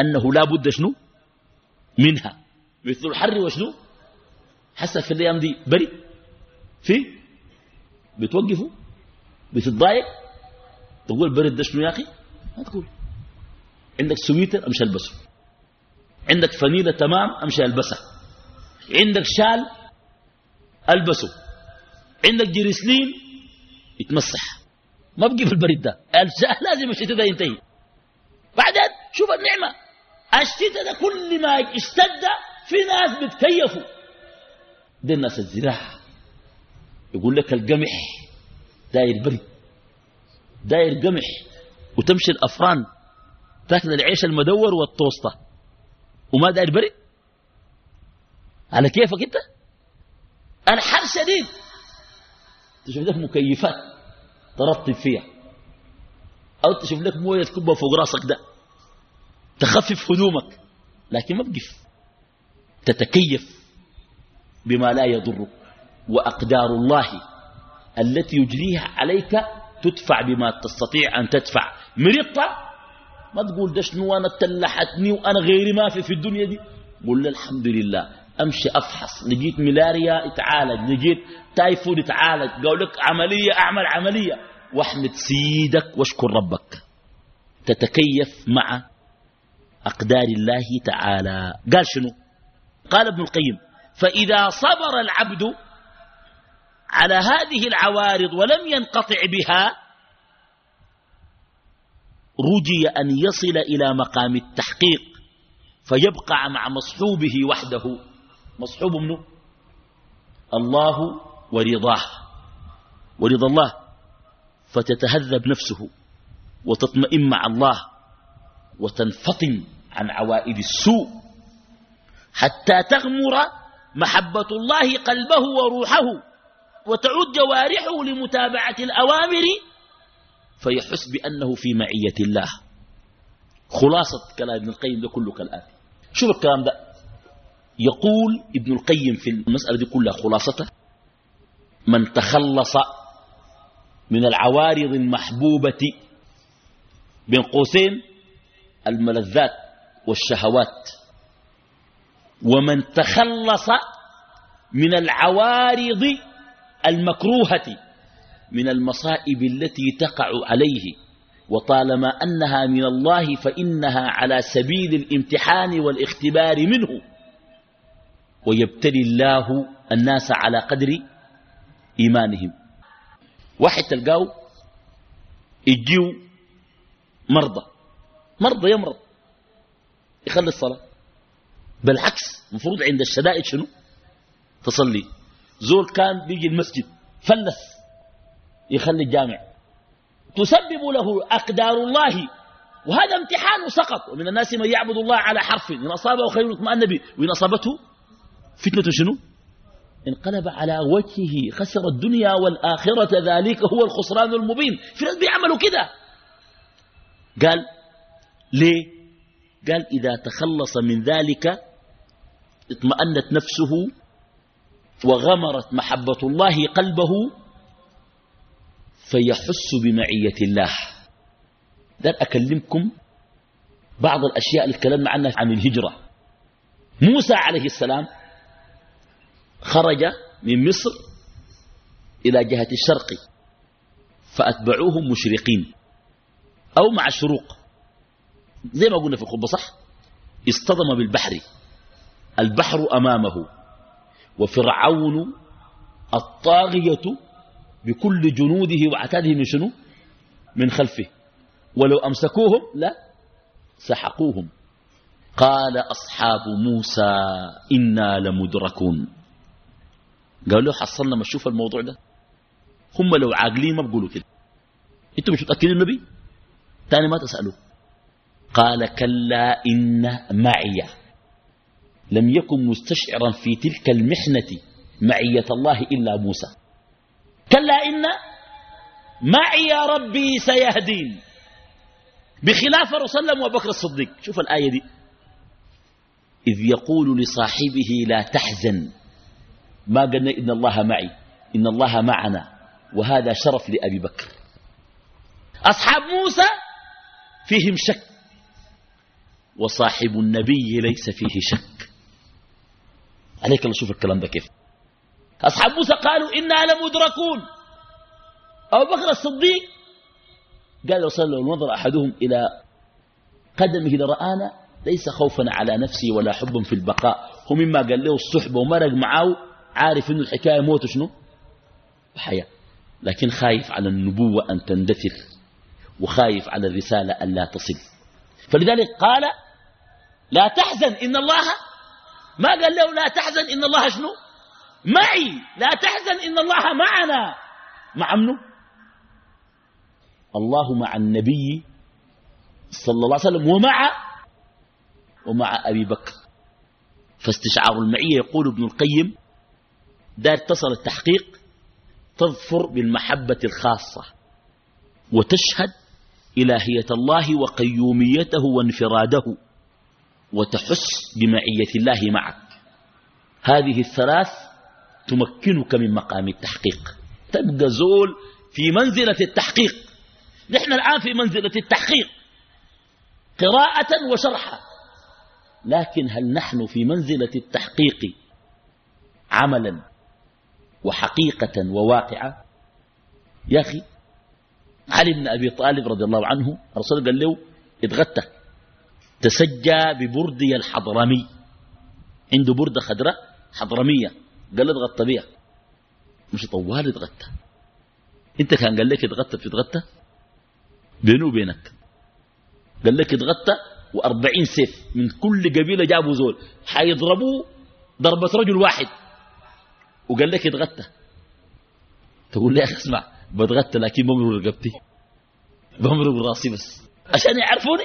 Speaker 1: أنه لا بد شنو؟ منها. مثل الحر وشنو؟ حسب في الأيام دي بري في؟ بتوقفوا بتتضايق؟ تقول برد ده شنو يا أخي؟ ما تقول. عندك سويتر أمشي ألبسه. عندك فنيلة تمام أمشي ألبسها. عندك شال ألبسه. عندك جريسلين يتمسح. ما بقي في البرد ده. الشال لازم الشتاء ده ينتهي. بعدين شوف النعمة. الشتاء ده كل ما اشتد في ناس بتكيفوا. دي الناس الزراعة. يقول لك القمح داير برد داير قمح وتمشي الأفران. تاكل العيش المدور والتوسطة. وما داير برد على كيفك انت؟ الحر شديد تشوف لك مكيفات ترطب فيها. أو تشوف لك موية تكبها فوق راسك ده. تخفف هدومك. لكن ما بقف. تتكيف بما لا يضرك. وأقدار الله التي يجريها عليك تدفع بما تستطيع أن تدفع. مرضت ما تقول ده شنو أنا تلحتني وأنا غيري ما في في الدنيا دي؟ له الحمد لله. أمشي أفحص. لقيت ملاريا اتعالج لقيت تايفود اتعالج قال لك عملية أعمل عملية. واحمد سيدك واشكر ربك. تتكيف مع أقدار الله تعالى. قال شنو؟ قال ابن القيم فإذا صبر العبد على هذه العوارض ولم ينقطع بها رجي أن يصل إلى مقام التحقيق فيبقى مع مصحوبه وحده. مصحوب منه الله ورضاه ورضا الله فتتهذب نفسه وتطمئن مع الله وتنفطم عن عوائد السوء حتى تغمر محبة الله قلبه وروحه وتعود جوارحه لمتابعة الأوامر فيحس بأنه في معية الله. خلاصة كلام ابن القيم ده كله كالآتي. شوف الكلام ده؟ يقول ابن القيم في المسألة دي كلها خلاصته من تخلص من العوارض المحبوبة بين قوسين الملذات والشهوات. ومن تخلص من العوارض المكروهة من المصائب التي تقع عليه وطالما أنها من الله فإنها على سبيل الامتحان والاختبار منه. ويبتلي الله الناس على قدر إيمانهم. واحد تلقاه يجيو مرضى. مرضى يمرض. يخلي الصلاة. بالعكس المفروض عند الشدائد شنو؟ تصلي. زول كان بيجي المسجد فلس. يخلي الجامع. تسبب له أقدار الله. وهذا امتحان سقط. ومن الناس من يعبد الله على حرف. إن أصابه خير اطمأن به. وإن أصابته فتنة شنو؟ انقلب على وجهه خسر الدنيا والآخرة ذلك هو الخسران المبين. في ناس بيعملوا كده. قال ليه؟ قال إذا تخلص من ذلك اطمأنت نفسه وغمرت محبة الله قلبه فيحس بمعية الله. ده أكلمكم بعض الأشياء اللي تكلمنا عنها عن الهجرة. موسى عليه السلام خرج من مصر إلى جهة الشرق فأتبعوهم مشرقين أو مع الشروق زي ما قلنا في الخطبة صح؟ اصطدم بالبحر البحر أمامه وفرعون الطاغية بكل جنوده وعتاده من شنو؟ من خلفه. ولو أمسكوهم لا سحقوهم. قال أصحاب موسى إنا لمدركون. قالوا حصلنا ما تشوف الموضوع ده. هم لو عاقلين ما بقولوا كده. أنتوا مش متأكدين النبي تاني ما تسألوا قال كلا إن معي. لم يكن مستشعرا في تلك المحنة معية الله إلا موسى. كلا إن معي ربي سيهدين. بخلاف رسول وأبو بكر الصديق. شوف الآية دي. إذ يقول لصاحبه لا تحزن. ما قلنا إن الله معي إن الله معنا وهذا شرف لأبي بكر. أصحاب موسى فيهم شك وصاحب النبي ليس فيه شك. عليك الله شوف الكلام ده كيف. أصحاب موسى قالوا إنا لمدركون. أبو بكر الصديق قال لو صلى ونظر أحدهم إلى قدمه لرآنا ليس خوفا على نفسي ولا حبا في البقاء. هو مما قال له الصحبة ومرق معه عارف إنه الحكاية موت شنو؟ حياة لكن خايف على النبوة أن تندثر وخايف على الرسالة أن لا تصل. فلذلك قال لا تحزن إن الله ما قال له لا تحزن إن الله شنو؟ معي. لا تحزن إن الله معنا. مع منه الله مع النبي صلى الله عليه وسلم ومع ومع أبي بكر. فاستشعار المعية يقول ابن القيم دار تصل التحقيق تظفر بالمحبة الخاصة وتشهد إلهية الله وقيوميته وانفراده وتحس بمعية الله معك. هذه الثلاث تمكنك من مقام التحقيق. تبقى زول في منزلة التحقيق. نحن الآن في منزلة التحقيق. قراءة وشرحا لكن هل نحن في منزلة التحقيق عملا؟ وحقيقة وواقعة. يا أخي علي بن أبي طالب رضي الله عنه الرسول قال له اتغتى تسجى ببردي الحضرمي. عنده بردة خضراء حضرمية. قال له اتغطى بيها. مش طوال اتغتى. أنت كان قال لك اتغتى بتتغتى بينه وبينك. قال لك اتغتى وأربعين سيف من كل قبيلة جابوا زول. حيضربوه ضربة رجل واحد. وقال لك اتغتى تقول لي يا أخي اسمع بتغتى لكن بمرق رقبتي. بمرق راسي بس. عشان يعرفوني.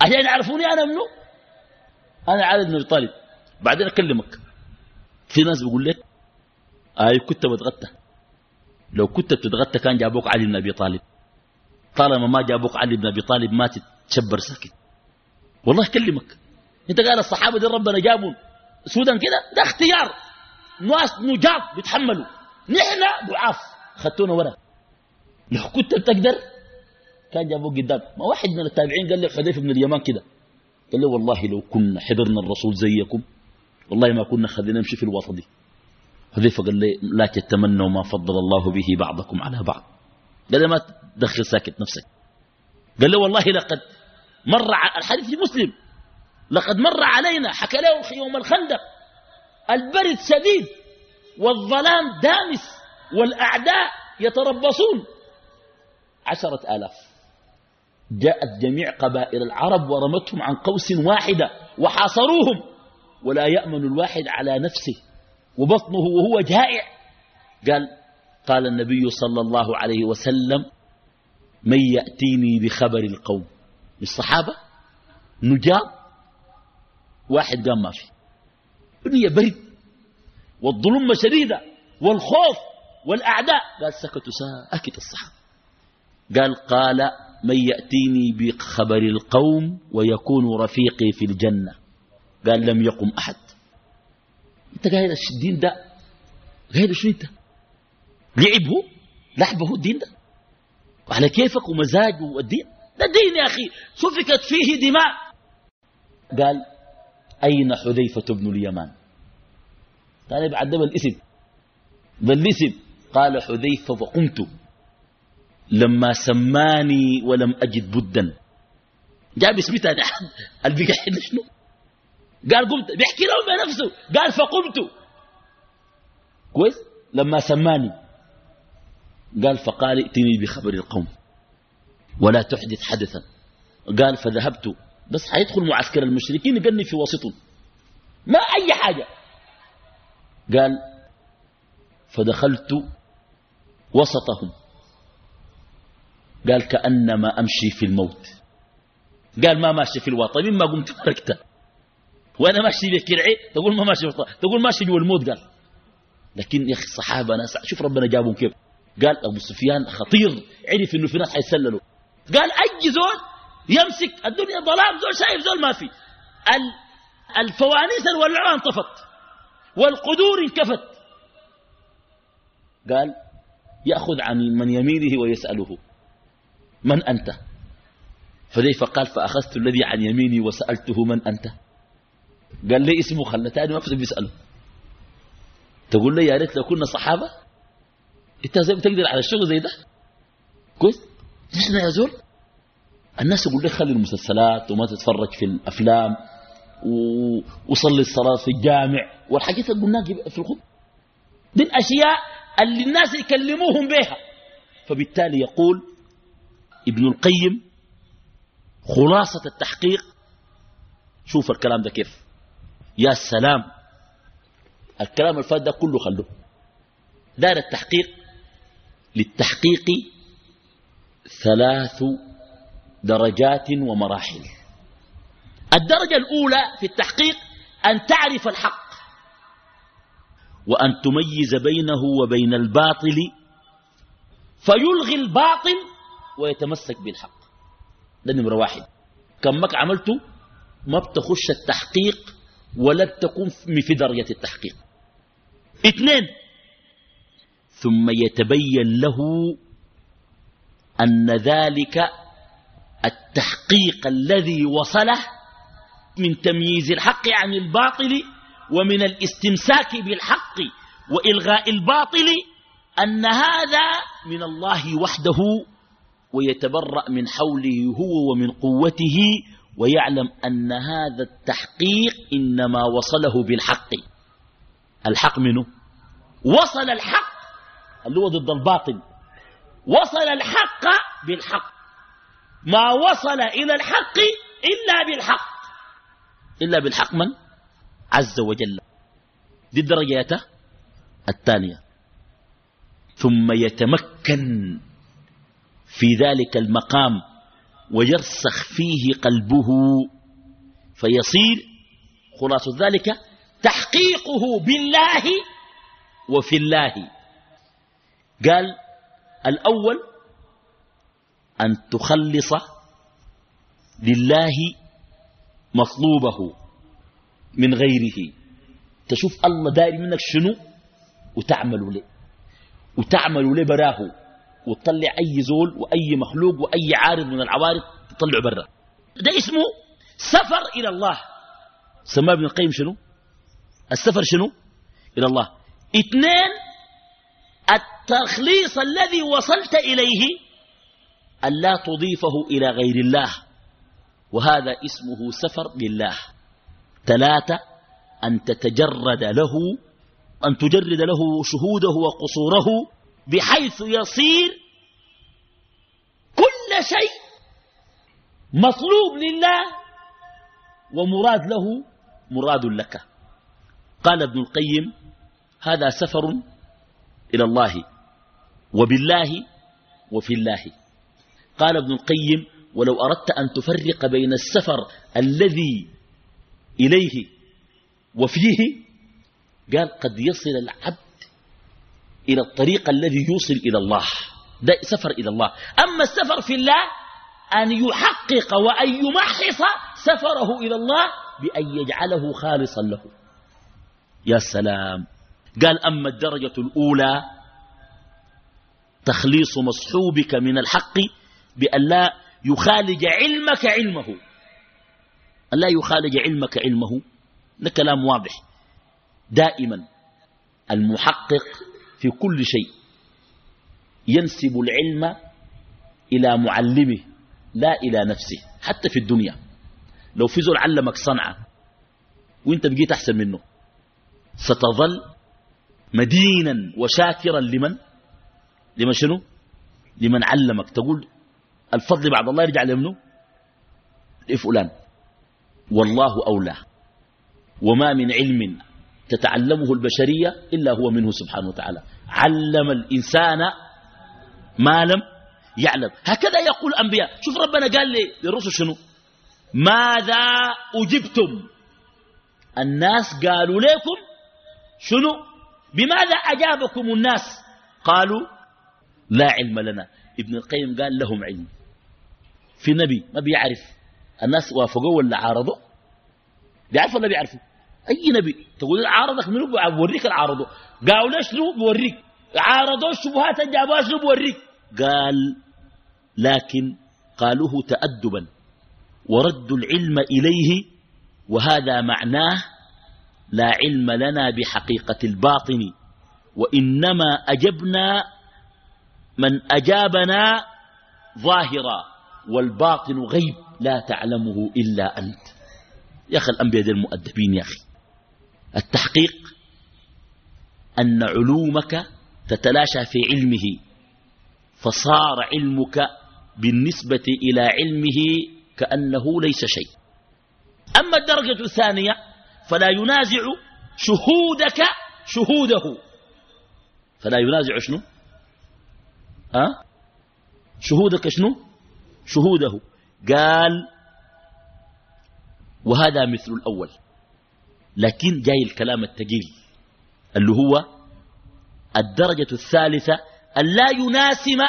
Speaker 1: عشان يعرفوني أنا منو. أنا علي بن طالب. بعدين أكلمك. في ناس بيقول لك اي كنت بتغتى لو كنت بتتغتى كان جابوك علي بن أبي طالب. طالما ما جابوك علي بن أبي طالب ما تتشبر ساكت. والله أكلمك. أنت قال الصحابة دي ربنا جابوا سودا كده؟ ده اختيار. ناس نجاب بيتحملوا. نحن ضعاف. خدتونا ورا. لو كنت بتقدر كان جابوك قدام. ما واحد من التابعين قال له حذيفة بن اليمان كده. قال له والله لو كنا حضرنا الرسول زيكم والله ما كنا خلينا نمشي في الوسط دي. حذيفة قال لي لا تتمنوا ما فضل الله به بعضكم على بعض. قال لي ما تدخل ساكت نفسك. قال له والله لقد مر الحديث في مسلم. لقد مر علينا حكى له يوم الخندق. البرد شديد والظلام دامس والأعداء يتربصون. عشرة آلاف. جاءت جميع قبائل العرب ورمتهم عن قوس واحدة وحاصروهم. ولا يأمن الواحد على نفسه وبطنه وهو جائع. قال قال النبي صلى الله عليه وسلم من يأتيني بخبر القوم. الصحابة نجاب واحد قام ما في. الدنيا برد والظلمة شديدة والخوف والأعداء. قال سكتوا ساكت الصحابة. قال قال من يأتيني بخبر القوم ويكون رفيقي في الجنة. قال لم يقم أحد. أنت قاعد الدين ده؟ قاعد شو أنت؟ لعبه لعبه الدين ده؟ وعلى كيفك ومزاجه الدين ده دين يا أخي. سفكت فيه دماء. قال أين حذيفة بن اليمان؟ قال بعد الاسم. بالاسم قال حذيفة فقمت. لما سماني ولم أجد بدا. جاب اسمي تاني البقى شنو؟ قال قمت. بيحكي لهم بنفسه قال فقمت. كويس؟ لما سماني. قال فقال ائتني بخبر القوم. ولا تحدث حدثا. قال فذهبت. بس حيدخل معسكر المشركين يقني في وسطهم ما أي حاجة. قال فدخلت وسطهم. قال كأنما أمشي في الموت. قال ما ماشي في الوطن مما قمت تركته وأنا ماشي بكرعي تقول ما ماشي تقول ماشي جوا الموت قال. لكن يا أخي الصحابة ناس شوف ربنا جابهم كيف. قال أبو سفيان خطير. عرف إنه في ناس حيسللوا قال أي زول يمسك الدنيا ظلام زول شايف زول ما في. الفوانيس الولعوها انطفت. والقدور انكفت قال يأخذ عن من يمينه ويسأله من أنت؟ فليف قال فأخذت الذي عن يميني وسألته من أنت؟ قال لي اسمه خلتاني ما بيسأله تقول لي يا ريت لو كنا صحابة؟ إنت زي بتقدر على الشغل زي ده؟ كويس. نحن يا زول الناس يقول لك خلي المسلسلات وما تتفرج في الأفلام. وصلي الصلاة في الجامع. والحاجات اللي قلناها في الخط دي الأشياء اللي الناس يكلموهم بها. فبالتالي يقول ابن القيم خلاصة التحقيق. شوف الكلام ده كيف. يا سلام. الكلام الفات ده كله خلوه. دار التحقيق. للتحقيق ثلاث درجات ومراحل. الدرجة الأولى في التحقيق أن تعرف الحق وأن تميز بينه وبين الباطل فيلغي الباطل ويتمسك بالحق. ده نمرة واحد. كمك عملته؟ ما بتخش التحقيق ولا بتكون في درجة التحقيق. اثنين ثم يتبين له أن ذلك التحقيق الذي وصله من تمييز الحق عن الباطل ومن الاستمساك بالحق وإلغاء الباطل أن هذا من الله وحده ويتبرأ من حوله هو ومن قوته ويعلم أن هذا التحقيق إنما وصله بالحق. الحق منه؟ وصل الحق اللي هو ضد الباطل. وصل الحق بالحق. ما وصل إلى الحق إلا بالحق. إلا بالحق من؟ عز وجل. دي الدرجة الثانية. ثم يتمكن في ذلك المقام ويرسخ فيه قلبه. فيصير خلاصة ذلك تحقيقه بالله وفي الله. قال الأول أن تخلص لله مطلوبه من غيره. تشوف الله داير منك شنو؟ وتعمل له. وتعمل له براه. وتطلع أي زول وأي مخلوق وأي عارض من العوارض تطلع برا. ده اسمه سفر إلى الله. سماه ابن القيم شنو؟ السفر شنو؟ إلى الله. اثنين التخليص الذي وصلت إليه أن لا تضيفه إلى غير الله. وهذا اسمه سفر لله. ثلاثة أن تتجرد له أن تجرد له شهوده وقصوره بحيث يصير كل شيء مطلوب لله ومراد له مراد لك. قال ابن القيم هذا سفر إلى الله وبالله وفي الله. قال ابن القيم ولو أردت أن تفرق بين السفر الذي إليه وفيه قال قد يصل العبد إلى الطريق الذي يوصل إلى الله. ده سفر إلى الله. أما السفر في الله أن يحقق وأن يمحص سفره إلى الله بأن يجعله خالصا له. يا سلام. قال أما الدرجة الأولى تخليص مصحوبك من الحق بأن لا يخالج علمك علمه. أن لا يخالج علمك علمه. ده كلام واضح. دائما المحقق في كل شيء ينسب العلم إلى معلمه لا إلى نفسه حتى في الدنيا. لو في زول علمك صنعة وإنت بقيت أحسن منه ستظل مدينا وشاكرا لمن؟ لمن شنو؟ لمن علمك. تقول الفضل بعد الله يرجع لمنه لفلان. والله أولى. وما من علم تتعلمه البشرية إلا هو منه سبحانه وتعالى. علم الإنسان ما لم يعلم. هكذا يقول الأنبياء. شوف ربنا قال لي للرسل شنو؟ ماذا أجبتم؟ الناس قالوا لكم شنو؟ بماذا أجابكم الناس؟ قالوا لا علم لنا. ابن القيم قال لهم علم. في نبي ما بيعرف. الناس وافقوا ولا عارضوا؟ بيعرف ولا بيعرفوا؟ أي نبي؟ تقول عارضك منو؟ بوريك العارضة. قالوا ليش شنو؟ بوريك عارضوا الشبهات جابوها شنو؟ بوريك قال لكن قالوه تأدبا. وردوا العلم إليه وهذا معناه لا علم لنا بحقيقة الباطن. وإنما أجبنا من أجابنا ظاهرا. والباطن غيب لا تعلمه إلا أنت. يا أخي الأنبياء دي المؤدبين يا أخي. التحقيق أن علومك تتلاشى في علمه فصار علمك بالنسبة إلى علمه كأنه ليس شيء. أما الدرجة الثانية فلا ينازع شهودك شهوده. فلا ينازع شنو؟ أه؟ شهودك شنو؟ شهوده. قال وهذا مثل الأول. لكن جاي الكلام التقيل اللي هو الدرجة الثالثة أن لا يناسم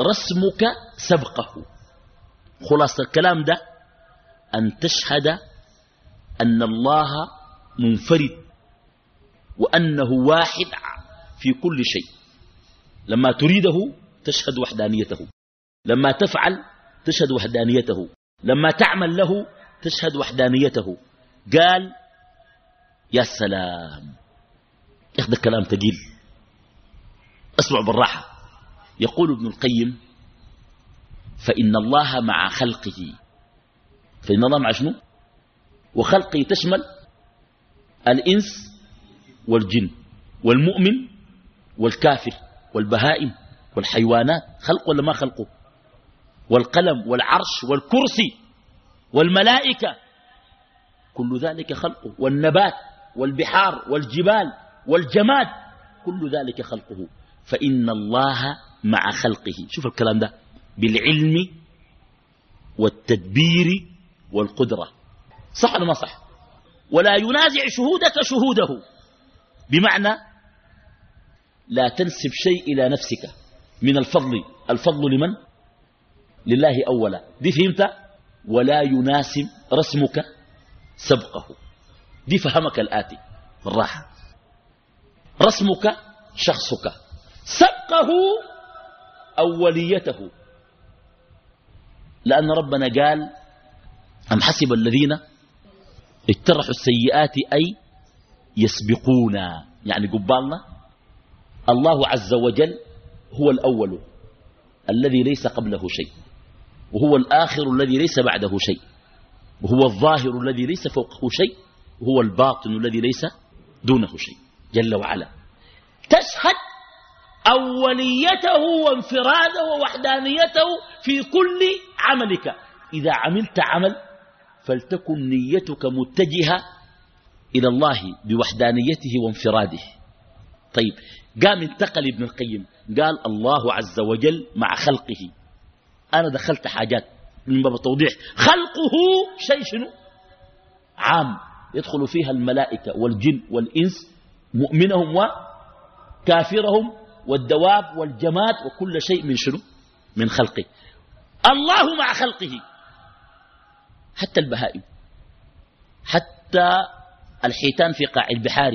Speaker 1: رسمك سبقه. خلاص الكلام ده أن تشهد أن الله منفرد وأنه واحد في كل شيء. لما تريده تشهد وحدانيته. لما تفعل تشهد وحدانيته. لما تعمل له تشهد وحدانيته. قال يا سلام ياخذ الكلام تقيل. اسمع بالراحة. يقول ابن القيم فإن الله مع خلقه. فإن الله مع شنو؟ وخلقه تشمل الإنس والجن والمؤمن والكافر والبهائم والحيوانات. خلق ولا ما خلقه؟ والقلم والعرش والكرسي والملائكة. كل ذلك خلقه. والنبات والبحار والجبال والجماد. كل ذلك خلقه. فإن الله مع خلقه. شوف الكلام ده. بالعلم والتدبير والقدرة. صح ولا ما صح؟ ولا ينازع شهودك شهوده. بمعنى لا تنسب شيء إلى نفسك. من الفضل. الفضل لمن؟ لله أولا. دي فهمت؟ ولا يناسب رسمك سبقه. دي فهمك الآتي. بالراحة. رسمك شخصك. سبقه أوليته. لأن ربنا قال أم حسب الذين اجترحوا السيئات أي يسبقونا. يعني قبالنا. الله عز وجل هو الأول الذي ليس قبله شيء. وهو الآخر الذي ليس بعده شيء. وهو الظاهر الذي ليس فوقه شيء. وهو الباطن الذي ليس دونه شيء. جل وعلا. تشهد أوليته وانفراده ووحدانيته في كل عملك. إذا عملت عمل فلتكن نيتك متجهة إلى الله بوحدانيته وانفراده. طيب قام انتقل ابن القيم. قال الله عز وجل مع خلقه. أنا دخلت حاجات من باب التوضيح. خلقه شيء شنو؟ عام. يدخل فيها الملائكة والجن والإنس مؤمنهم وكافرهم والدواب والجماد وكل شيء من شنو؟ من خلقه. الله مع خلقه. حتى البهائم. حتى الحيتان في قاع البحار.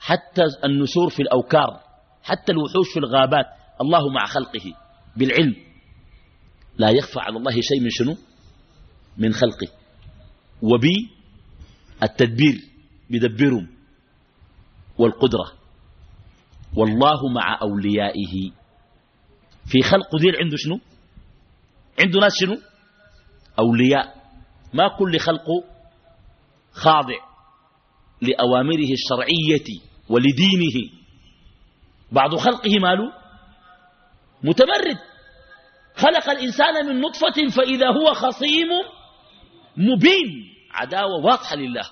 Speaker 1: حتى النسور في الأوكار. حتى الوحوش في الغابات. الله مع خلقه. بالعلم. لا يخفى على الله شيء من شنو؟ من خلقه. وبالتدبير بدبرهم والقدرة. والله مع أوليائه. في خلق ذيل عنده شنو؟ عنده ناس شنو؟ أولياء. ما كل خلق خاضع لأوامره الشرعية ولدينه. بعض خلقه ماله؟ متمرد. خلق الإنسان من نطفة فإذا هو خصيم مبين. عداوة واضحة لله.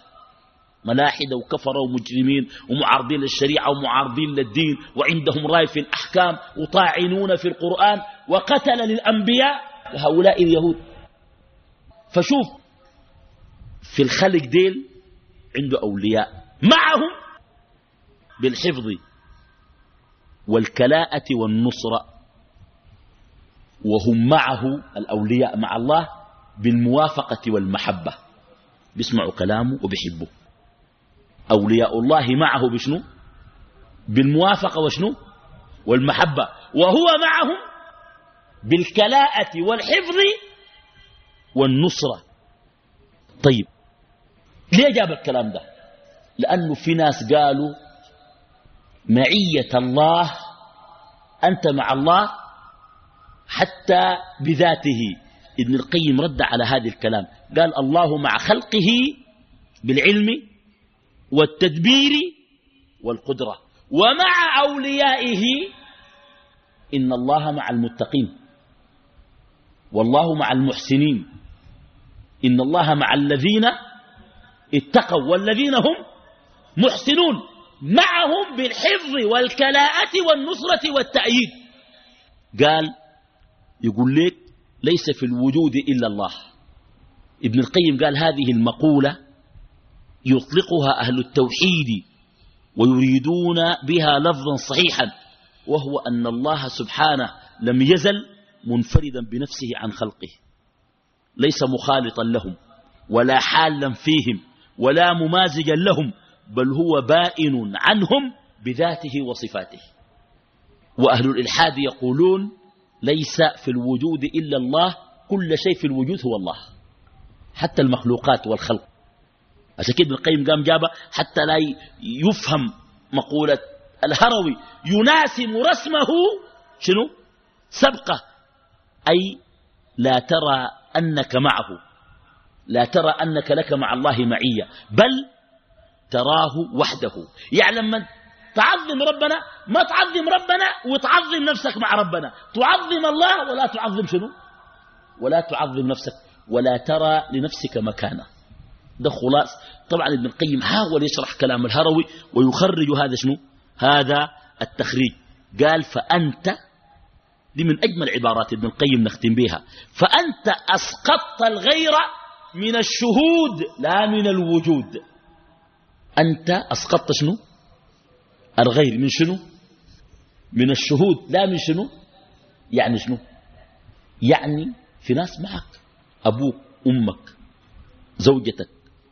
Speaker 1: ملاحدة وكفرة ومجرمين ومعارضين للشريعة ومعارضين للدين وعندهم رأي في الأحكام وطاعنون في القرآن وقتل للأنبياء هؤلاء اليهود. فشوف في الخلق ديل عنده أولياء. معهم بالحفظ والكلاءة والنصرة. وهم معه الأولياء مع الله بالموافقة والمحبة. بيسمعوا كلامه وبيحبوا أولياء الله معه بشنو؟ بالموافقة وشنو؟ والمحبة. وهو معهم بالكلاءة والحفظ والنصرة. طيب ليه جاب الكلام ده؟ لأنه في ناس قالوا معية الله أنت مع الله حتى بذاته. ابن القيم رد على هذا الكلام. قال الله مع خلقه بالعلم والتدبير والقدرة ومع أوليائه إن الله مع المتقين والله مع المحسنين إن الله مع الذين اتقوا والذين هم محسنون معهم بالحفظ والكلاءة والنصرة والتأييد. قال يقول لك ليس في الوجود إلا الله. ابن القيم قال هذه المقولة يطلقها أهل التوحيد ويريدون بها لفظا صحيحا وهو أن الله سبحانه لم يزل منفردا بنفسه عن خلقه. ليس مخالطا لهم ولا حالا فيهم ولا ممازجا لهم بل هو بائن عنهم بذاته وصفاته. وأهل الإلحاد يقولون ليس في الوجود إلا الله كل شيء في الوجود هو الله حتى المخلوقات والخلق. عشان كده ابن القيم قام جابه حتى لا يفهم مقولة الهروي يناسم رسمه شنو؟ سبقه أي لا ترى أنك معه لا ترى أنك لك مع الله معية بل تراه وحده. يعني لما تعظم ربنا ما تعظم ربنا وتعظم نفسك مع ربنا. تعظم الله ولا تعظم شنو؟ ولا تعظم نفسك ولا ترى لنفسك مكانة. ده خلاص. طبعا ابن القيم حاول يشرح كلام الهروي ويخرج هذا شنو؟ هذا التخريج. قال فأنت دي من أجمل عبارات ابن القيم نختم بها. فأنت أسقطت الغير من الشهود لا من الوجود. أنت أسقطت شنو؟ الغير من شنو؟ من الشهود. لا من شنو؟ يعني شنو؟ يعني في ناس معك. أبوك أمك زوجتك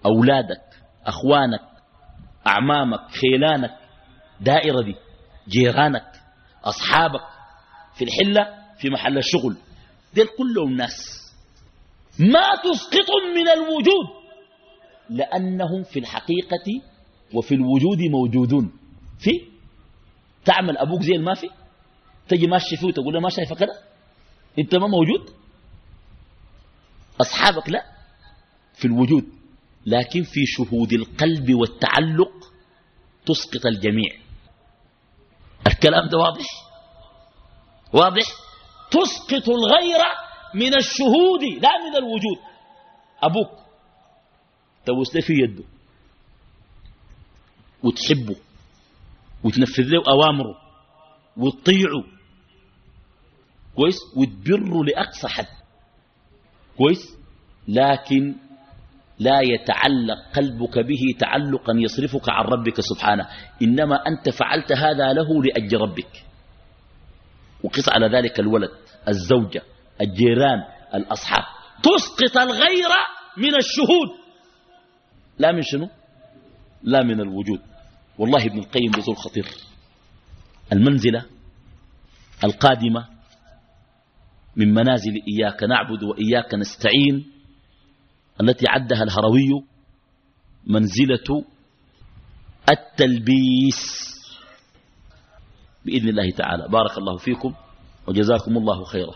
Speaker 1: أولادك أخوانك أعمامك خيلانك دائرة دي جيرانك أصحابك في الحلة في محل الشغل. ديل كلهم ناس. ما تسقطهم من الوجود لأنهم في الحقيقة وفي الوجود موجودون. في؟ تعمل أبوك زي ما في؟ تجي ماشي فيه وتقول له ما شايفه كده؟ أنت ما موجود؟ أصحابك لا في الوجود لكن في شهود القلب والتعلق تسقط الجميع. الكلام ده واضح؟ واضح؟ تسقط الغير من الشهود لا من الوجود. أبوك توسل في يده. وتحبه. وتنفذ له أوامره وتطيعه كويس؟ وتبره لأقصى حد. كويس؟ لكن لا يتعلق قلبك به تعلقا يصرفك عن ربك سبحانه. إنما أنت فعلت هذا له لأجل ربك. وقس على ذلك الولد الزوجة الجيران الأصحاب. تسقط الغير من الشهود. لا من شنو؟ لا من الوجود. والله ابن القيم بزول خطير المنزلة القادمة من منازل إياك نعبد وإياك نستعين التي عدها الهروي منزلة التلبيس. بإذن الله تعالى. بارك الله فيكم وجزاكم الله خيرا.